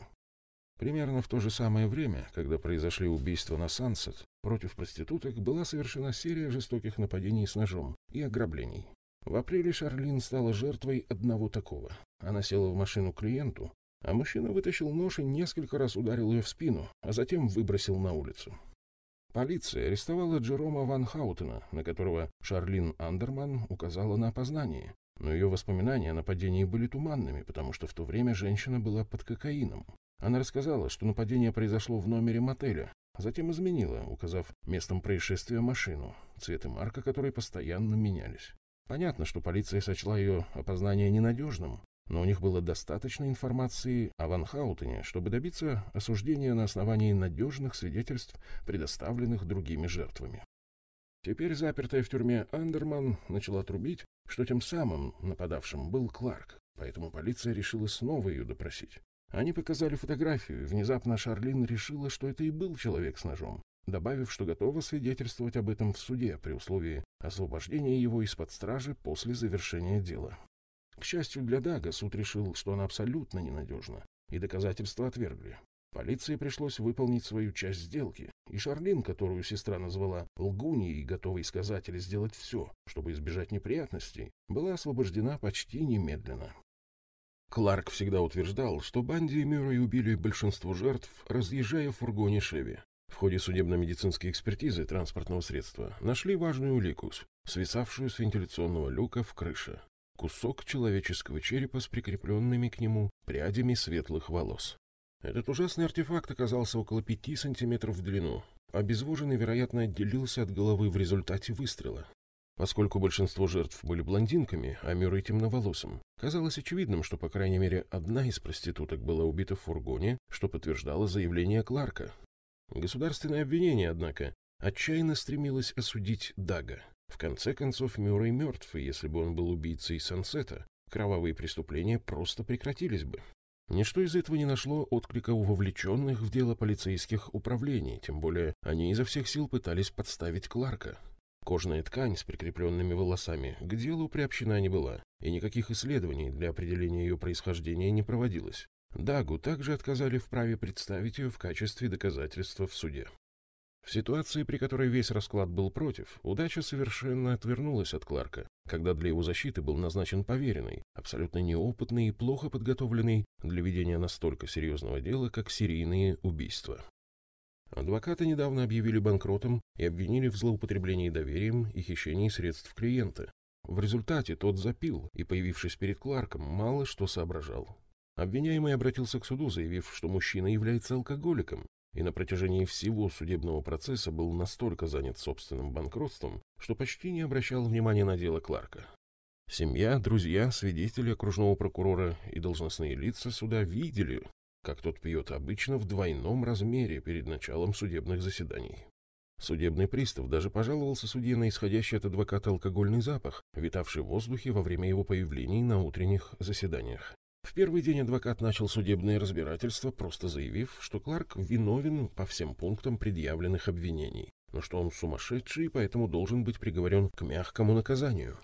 Примерно в то же самое время, когда произошли убийства на Сансет, против проституток была совершена серия жестоких нападений с ножом и ограблений. В апреле Шарлин стала жертвой одного такого. Она села в машину клиенту, а мужчина вытащил нож и несколько раз ударил ее в спину, а затем выбросил на улицу. Полиция арестовала Джерома Ван Хаутена, на которого Шарлин Андерман указала на опознание, но ее воспоминания о нападении были туманными, потому что в то время женщина была под кокаином. Она рассказала, что нападение произошло в номере мотеля, затем изменила, указав местом происшествия машину, цвет и марка которой постоянно менялись. Понятно, что полиция сочла ее опознание ненадежным, но у них было достаточно информации о Ван Хаутене, чтобы добиться осуждения на основании надежных свидетельств, предоставленных другими жертвами. Теперь запертая в тюрьме Андерман начала трубить, что тем самым нападавшим был Кларк, поэтому полиция решила снова ее допросить. Они показали фотографию, и внезапно Шарлин решила, что это и был человек с ножом, добавив, что готова свидетельствовать об этом в суде при условии освобождения его из-под стражи после завершения дела. К счастью для Дага, суд решил, что она абсолютно ненадежна, и доказательства отвергли. Полиции пришлось выполнить свою часть сделки, и Шарлин, которую сестра назвала лгуньей и готовой сказать или сделать все, чтобы избежать неприятностей, была освобождена почти немедленно. Кларк всегда утверждал, что Банди и Мюррей убили большинство жертв, разъезжая в фургоне Шеви. В ходе судебно-медицинской экспертизы транспортного средства нашли важную улику, свисавшую с вентиляционного люка в крыше кусок человеческого черепа с прикрепленными к нему прядями светлых волос. Этот ужасный артефакт оказался около пяти сантиметров в длину. Обезвоженный, вероятно, отделился от головы в результате выстрела. Поскольку большинство жертв были блондинками, а Мюррей темноволосым, казалось очевидным, что, по крайней мере, одна из проституток была убита в фургоне, что подтверждало заявление Кларка. Государственное обвинение, однако, отчаянно стремилось осудить Дага. В конце концов, Мюррей мертв, и если бы он был убийцей Сансета, кровавые преступления просто прекратились бы. Ничто из этого не нашло отклика у вовлеченных в дело полицейских управлений, тем более они изо всех сил пытались подставить Кларка. Кожная ткань с прикрепленными волосами к делу приобщена не была, и никаких исследований для определения ее происхождения не проводилось. Дагу также отказали в праве представить ее в качестве доказательства в суде. В ситуации, при которой весь расклад был против, удача совершенно отвернулась от Кларка, когда для его защиты был назначен поверенный, абсолютно неопытный и плохо подготовленный для ведения настолько серьезного дела, как серийные убийства. Адвокаты недавно объявили банкротом и обвинили в злоупотреблении доверием и хищении средств клиента. В результате тот запил и, появившись перед Кларком, мало что соображал. Обвиняемый обратился к суду, заявив, что мужчина является алкоголиком, и на протяжении всего судебного процесса был настолько занят собственным банкротством, что почти не обращал внимания на дело Кларка. Семья, друзья, свидетели окружного прокурора и должностные лица суда видели, как тот пьет обычно в двойном размере перед началом судебных заседаний. Судебный пристав даже пожаловался судье на исходящий от адвоката алкогольный запах, витавший в воздухе во время его появлений на утренних заседаниях. В первый день адвокат начал судебное разбирательство, просто заявив, что Кларк виновен по всем пунктам предъявленных обвинений, но что он сумасшедший и поэтому должен быть приговорен к мягкому наказанию.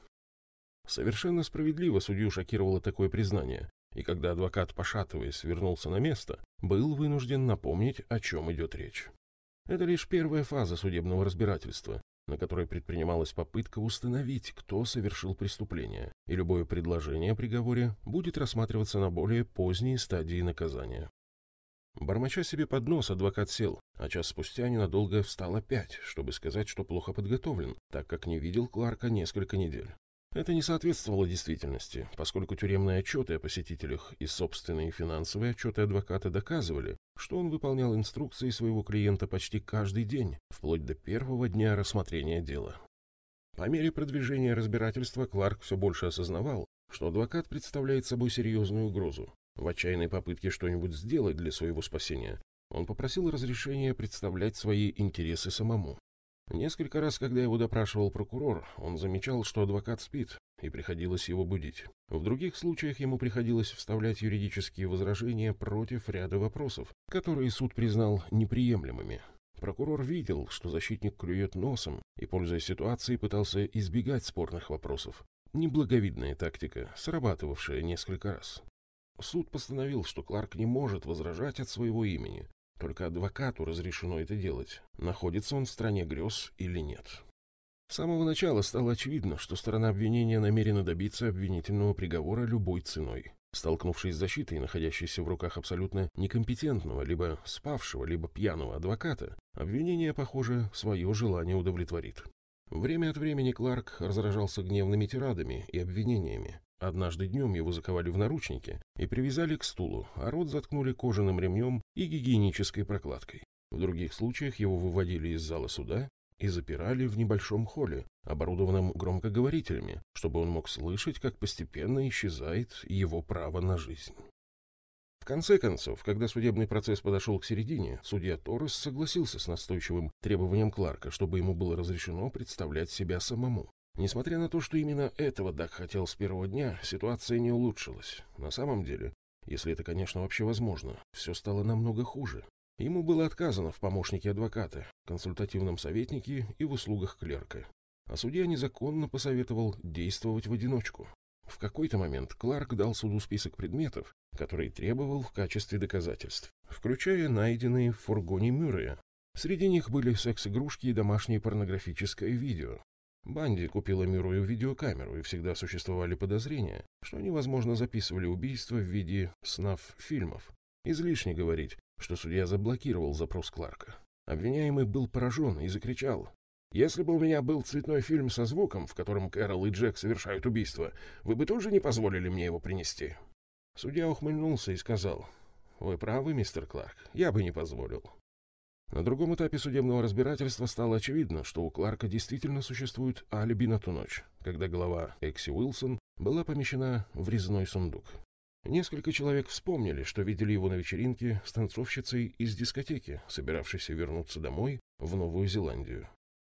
Совершенно справедливо судью шокировало такое признание, и когда адвокат, пошатываясь, вернулся на место, был вынужден напомнить, о чем идет речь. Это лишь первая фаза судебного разбирательства, на которой предпринималась попытка установить, кто совершил преступление, и любое предложение о приговоре будет рассматриваться на более поздней стадии наказания. Бормоча себе под нос, адвокат сел, а час спустя ненадолго встал опять, чтобы сказать, что плохо подготовлен, так как не видел Кларка несколько недель. Это не соответствовало действительности, поскольку тюремные отчеты о посетителях и собственные финансовые отчеты адвоката доказывали, что он выполнял инструкции своего клиента почти каждый день, вплоть до первого дня рассмотрения дела. По мере продвижения разбирательства Кларк все больше осознавал, что адвокат представляет собой серьезную угрозу. В отчаянной попытке что-нибудь сделать для своего спасения, он попросил разрешения представлять свои интересы самому. Несколько раз, когда его допрашивал прокурор, он замечал, что адвокат спит, и приходилось его будить. В других случаях ему приходилось вставлять юридические возражения против ряда вопросов, которые суд признал неприемлемыми. Прокурор видел, что защитник клюет носом и, пользуясь ситуацией, пытался избегать спорных вопросов. Неблаговидная тактика, срабатывавшая несколько раз. Суд постановил, что Кларк не может возражать от своего имени, только адвокату разрешено это делать, находится он в стране грез или нет. С самого начала стало очевидно, что сторона обвинения намерена добиться обвинительного приговора любой ценой. Столкнувшись с защитой, находящейся в руках абсолютно некомпетентного, либо спавшего, либо пьяного адвоката, обвинение, похоже, свое желание удовлетворит. Время от времени Кларк разражался гневными тирадами и обвинениями, Однажды днем его заковали в наручники и привязали к стулу, а рот заткнули кожаным ремнем и гигиенической прокладкой. В других случаях его выводили из зала суда и запирали в небольшом холле, оборудованном громкоговорителями, чтобы он мог слышать, как постепенно исчезает его право на жизнь. В конце концов, когда судебный процесс подошел к середине, судья Торрес согласился с настойчивым требованием Кларка, чтобы ему было разрешено представлять себя самому. Несмотря на то, что именно этого Дак хотел с первого дня, ситуация не улучшилась. На самом деле, если это, конечно, вообще возможно, все стало намного хуже. Ему было отказано в помощнике адвоката, консультативном советнике и в услугах клерка. А судья незаконно посоветовал действовать в одиночку. В какой-то момент Кларк дал суду список предметов, которые требовал в качестве доказательств, включая найденные в фургоне Мюррея. Среди них были секс-игрушки и домашнее порнографическое видео. Банди купила Мюррею видеокамеру, и всегда существовали подозрения, что они, возможно, записывали убийство в виде снав-фильмов. Излишне говорить, что судья заблокировал запрос Кларка. Обвиняемый был поражен и закричал. «Если бы у меня был цветной фильм со звуком, в котором Кэрол и Джек совершают убийство, вы бы тоже не позволили мне его принести?» Судья ухмыльнулся и сказал. «Вы правы, мистер Кларк, я бы не позволил». На другом этапе судебного разбирательства стало очевидно, что у Кларка действительно существует алиби на ту ночь, когда голова Экси Уилсон была помещена в резной сундук. Несколько человек вспомнили, что видели его на вечеринке с танцовщицей из дискотеки, собиравшейся вернуться домой в Новую Зеландию.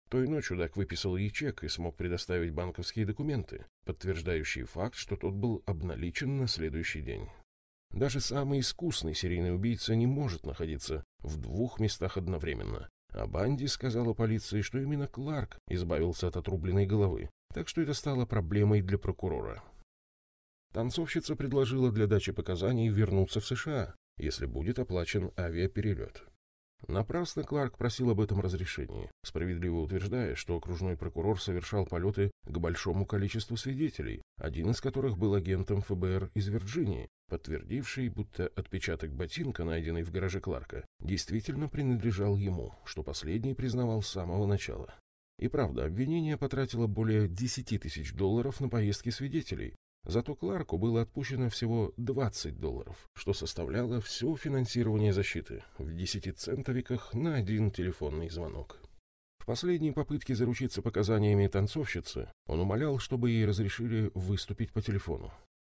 Той ночью Дак выписал ей чек и смог предоставить банковские документы, подтверждающие факт, что тот был обналичен на следующий день. Даже самый искусный серийный убийца не может находиться в двух местах одновременно. А Банди сказала полиции, что именно Кларк избавился от отрубленной головы, так что это стало проблемой для прокурора. Танцовщица предложила для дачи показаний вернуться в США, если будет оплачен авиаперелет. Напрасно Кларк просил об этом разрешении, справедливо утверждая, что окружной прокурор совершал полеты к большому количеству свидетелей, один из которых был агентом ФБР из Вирджинии, подтвердивший, будто отпечаток ботинка, найденный в гараже Кларка, действительно принадлежал ему, что последний признавал с самого начала. И правда, обвинение потратило более 10 тысяч долларов на поездки свидетелей, Зато Кларку было отпущено всего 20 долларов, что составляло все финансирование защиты в 10 центовиках на один телефонный звонок. В последней попытке заручиться показаниями танцовщицы он умолял, чтобы ей разрешили выступить по телефону.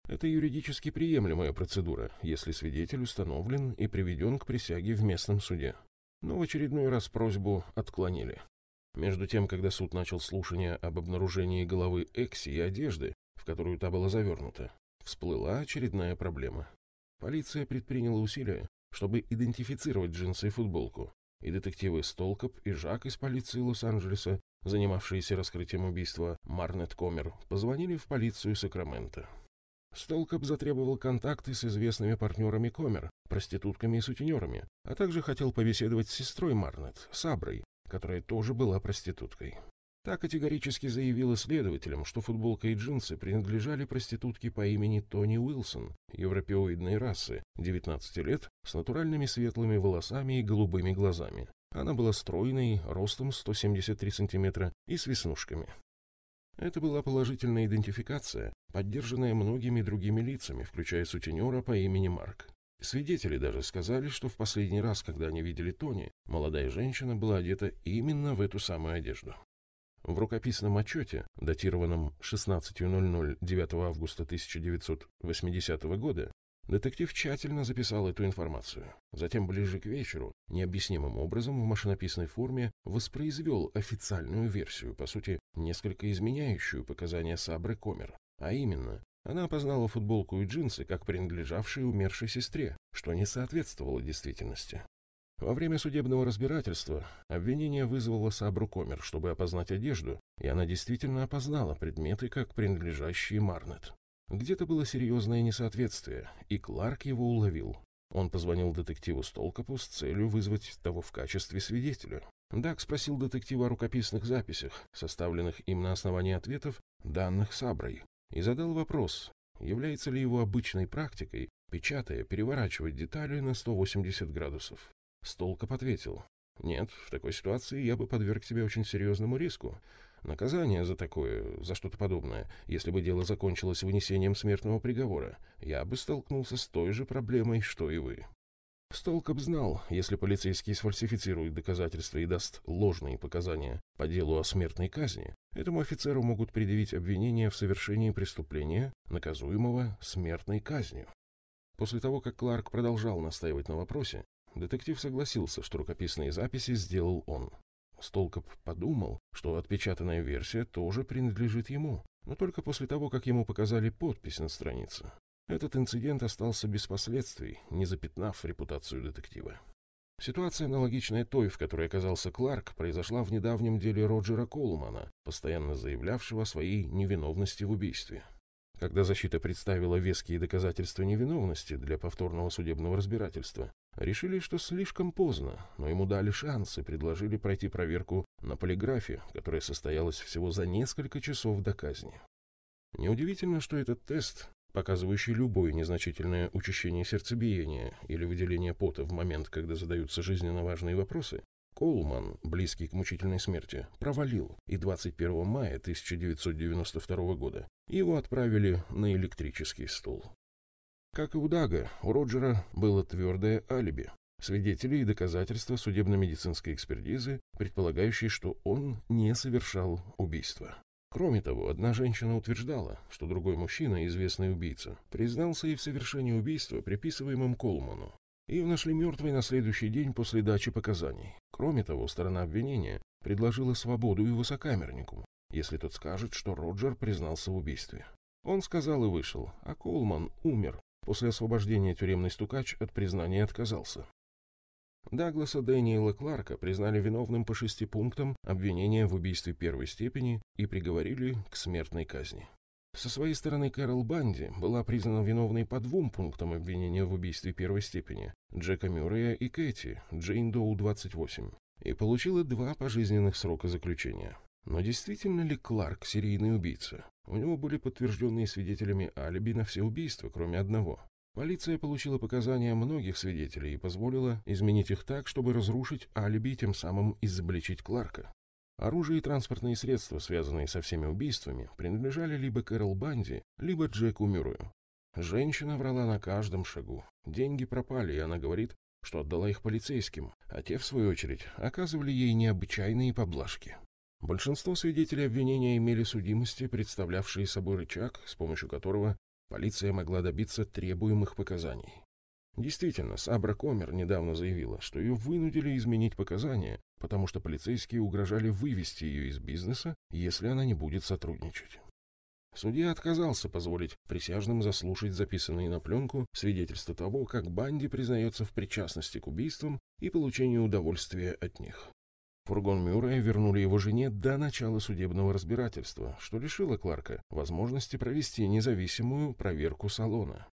Это юридически приемлемая процедура, если свидетель установлен и приведен к присяге в местном суде. Но в очередной раз просьбу отклонили. Между тем, когда суд начал слушание об обнаружении головы Экси и одежды, в которую та была завернута, всплыла очередная проблема. Полиция предприняла усилия, чтобы идентифицировать джинсы и футболку, и детективы Столкоп и Жак из полиции Лос-Анджелеса, занимавшиеся раскрытием убийства Марнет Комер, позвонили в полицию Сакрамента. Столкоп затребовал контакты с известными партнерами Комер, проститутками и сутенерами, а также хотел побеседовать с сестрой Марнет, Саброй, которая тоже была проституткой. Та категорически заявила следователям, что футболка и джинсы принадлежали проститутке по имени Тони Уилсон, европеоидной расы, 19 лет, с натуральными светлыми волосами и голубыми глазами. Она была стройной, ростом 173 сантиметра и с веснушками. Это была положительная идентификация, поддержанная многими другими лицами, включая сутенера по имени Марк. Свидетели даже сказали, что в последний раз, когда они видели Тони, молодая женщина была одета именно в эту самую одежду. В рукописном отчете, датированном 16.00 9 августа 1980 года, детектив тщательно записал эту информацию. Затем, ближе к вечеру, необъяснимым образом в машинописной форме воспроизвел официальную версию, по сути, несколько изменяющую показания Сабры Комер. А именно, она опознала футболку и джинсы как принадлежавшие умершей сестре, что не соответствовало действительности. Во время судебного разбирательства обвинение вызвало Сабру Комер, чтобы опознать одежду, и она действительно опознала предметы, как принадлежащие Марнет. Где-то было серьезное несоответствие, и Кларк его уловил. Он позвонил детективу Столкопу с целью вызвать того в качестве свидетеля. Дак спросил детектива о рукописных записях, составленных им на основании ответов, данных Саброй, и задал вопрос, является ли его обычной практикой, печатая, переворачивать детали на 180 градусов. Столкоп ответил. «Нет, в такой ситуации я бы подверг тебя очень серьезному риску. Наказание за такое, за что-то подобное, если бы дело закончилось вынесением смертного приговора, я бы столкнулся с той же проблемой, что и вы». Столкоп знал, если полицейский сфальсифицирует доказательства и даст ложные показания по делу о смертной казни, этому офицеру могут предъявить обвинение в совершении преступления, наказуемого смертной казнью. После того, как Кларк продолжал настаивать на вопросе, детектив согласился, что рукописные записи сделал он. Столкоп подумал, что отпечатанная версия тоже принадлежит ему, но только после того, как ему показали подпись на странице. Этот инцидент остался без последствий, не запятнав репутацию детектива. Ситуация, аналогичная той, в которой оказался Кларк, произошла в недавнем деле Роджера Колмана, постоянно заявлявшего о своей невиновности в убийстве. Когда защита представила веские доказательства невиновности для повторного судебного разбирательства, решили, что слишком поздно, но ему дали шанс и предложили пройти проверку на полиграфе, которая состоялась всего за несколько часов до казни. Неудивительно, что этот тест показывающий любое незначительное учащение сердцебиения или выделение пота в момент, когда задаются жизненно важные вопросы, Коулман, близкий к мучительной смерти, провалил, и 21 мая 1992 года его отправили на электрический стул. Как и у Дага, у Роджера было твердое алиби. Свидетели и доказательства судебно-медицинской экспертизы, предполагающие, что он не совершал убийства. Кроме того, одна женщина утверждала, что другой мужчина, известный убийца, признался ей в совершении убийства, приписываемым Колману. Ее нашли мертвой на следующий день после дачи показаний. Кроме того, сторона обвинения предложила свободу и высокамернику, если тот скажет, что Роджер признался в убийстве. Он сказал и вышел, а Колман умер. После освобождения тюремный стукач от признания отказался. Дагласа Дэниела Кларка признали виновным по шести пунктам обвинения в убийстве первой степени и приговорили к смертной казни. Со своей стороны Кэрол Банди была признана виновной по двум пунктам обвинения в убийстве первой степени Джека Мюррея и Кэти, Джейн Доу 28, и получила два пожизненных срока заключения. Но действительно ли Кларк серийный убийца? У него были подтвержденные свидетелями алиби на все убийства, кроме одного. Полиция получила показания многих свидетелей и позволила изменить их так, чтобы разрушить алиби и тем самым изобличить Кларка. Оружие и транспортные средства, связанные со всеми убийствами, принадлежали либо Кэрол Банди, либо Джеку Мюррею. Женщина врала на каждом шагу. Деньги пропали, и она говорит, что отдала их полицейским, а те, в свою очередь, оказывали ей необычайные поблажки. Большинство свидетелей обвинения имели судимости, представлявшие собой рычаг, с помощью которого Полиция могла добиться требуемых показаний. Действительно, Сабра Комер недавно заявила, что ее вынудили изменить показания, потому что полицейские угрожали вывести ее из бизнеса, если она не будет сотрудничать. Судья отказался позволить присяжным заслушать записанные на пленку свидетельства того, как Банди признается в причастности к убийствам и получению удовольствия от них. Фургон Мюррея вернули его жене до начала судебного разбирательства, что лишило Кларка возможности провести независимую проверку салона.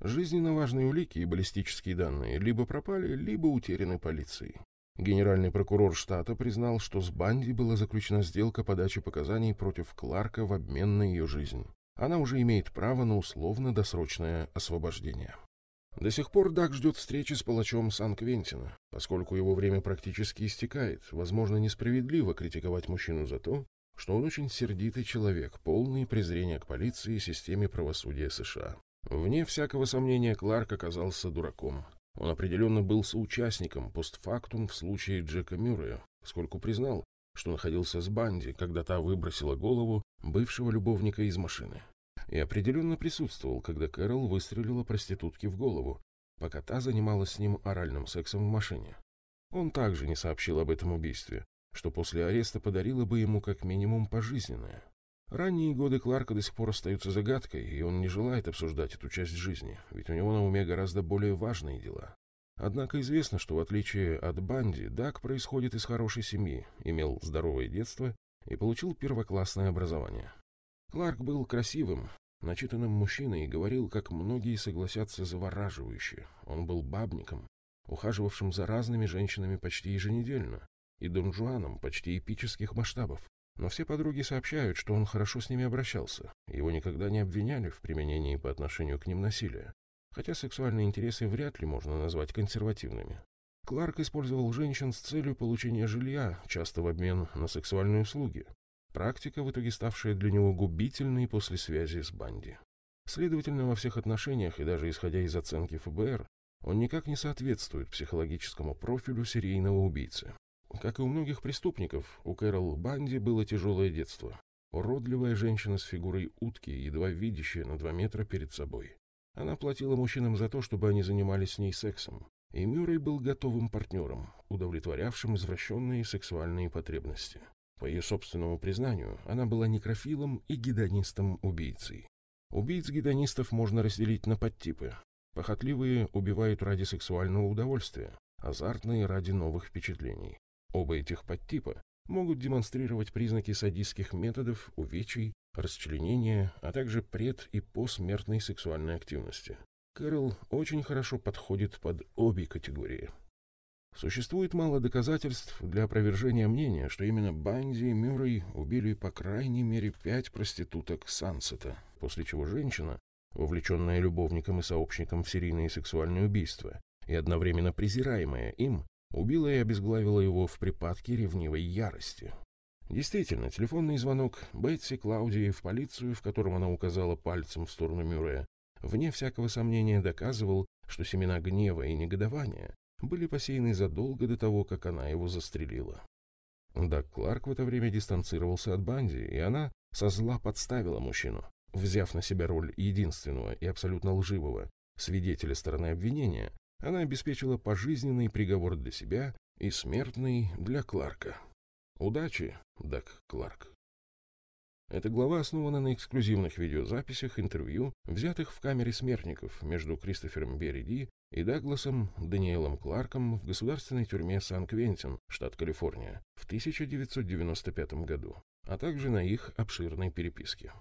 Жизненно важные улики и баллистические данные либо пропали, либо утеряны полицией. Генеральный прокурор штата признал, что с Банди была заключена сделка по даче показаний против Кларка в обмен на ее жизнь. Она уже имеет право на условно-досрочное освобождение. До сих пор Дак ждет встречи с палачом Сан-Квентина, поскольку его время практически истекает. Возможно, несправедливо критиковать мужчину за то, что он очень сердитый человек, полный презрения к полиции и системе правосудия США. Вне всякого сомнения, Кларк оказался дураком. Он определенно был соучастником постфактум в случае Джека Мюррея, поскольку признал, что находился с Банди, когда та выбросила голову бывшего любовника из машины и определенно присутствовал, когда Кэрол выстрелила проститутке в голову, пока та занималась с ним оральным сексом в машине. Он также не сообщил об этом убийстве, что после ареста подарило бы ему как минимум пожизненное. Ранние годы Кларка до сих пор остаются загадкой, и он не желает обсуждать эту часть жизни, ведь у него на уме гораздо более важные дела. Однако известно, что в отличие от Банди, Дак происходит из хорошей семьи, имел здоровое детство и получил первоклассное образование. Кларк был красивым, начитанным мужчиной и говорил, как многие согласятся, завораживающе. Он был бабником, ухаживавшим за разными женщинами почти еженедельно, и донжуаном почти эпических масштабов. Но все подруги сообщают, что он хорошо с ними обращался, его никогда не обвиняли в применении по отношению к ним насилия, хотя сексуальные интересы вряд ли можно назвать консервативными. Кларк использовал женщин с целью получения жилья, часто в обмен на сексуальные услуги, Практика, в итоге ставшая для него губительной после связи с Банди. Следовательно, во всех отношениях, и даже исходя из оценки ФБР, Он никак не соответствует психологическому профилю серийного убийцы. Как и у многих преступников, у Кэрол Банди было тяжелое детство. Уродливая женщина с фигурой утки, едва видящая на два метра перед собой. Она платила мужчинам за то, чтобы они занимались с ней сексом. И Мюррей был готовым партнером, удовлетворявшим извращенные сексуальные потребности. По ее собственному признанию, она была некрофилом и гедонистом-убийцей. Убийц-гедонистов можно разделить на подтипы. Похотливые убивают ради сексуального удовольствия, азартные ради новых впечатлений. Оба этих подтипа могут демонстрировать признаки садистских методов, увечий, расчленения, а также пред- и посмертной сексуальной активности. Кэрол очень хорошо подходит под обе категории. Существует мало доказательств для опровержения мнения, что именно Банди и Мюррей убили по крайней мере пять проституток Сансета, после чего женщина, вовлеченная любовником и сообщником в серийные сексуальные убийства и одновременно презираемая им, убила и обезглавила его в припадке ревнивой ярости. Действительно, телефонный звонок Бетси Клаудии в полицию, в котором она указала пальцем в сторону Мюррея, вне всякого сомнения доказывал, что семена гнева и негодования были посеяны задолго до того, как она его застрелила. Даг Кларк в это время дистанцировался от Банди, и она со зла подставила мужчину, взяв на себя роль единственного и абсолютно лживого свидетеля стороны обвинения, она обеспечила пожизненный приговор для себя и смертный для Кларка. Удачи, Даг Кларк. Эта глава основана на эксклюзивных видеозаписях интервью, взятых в камере смертников между Кристофером Бериди и Дагласом Даниэлом Кларком в государственной тюрьме Сан-Квентин, штат Калифорния, в 1995 году, а также на их обширной переписке.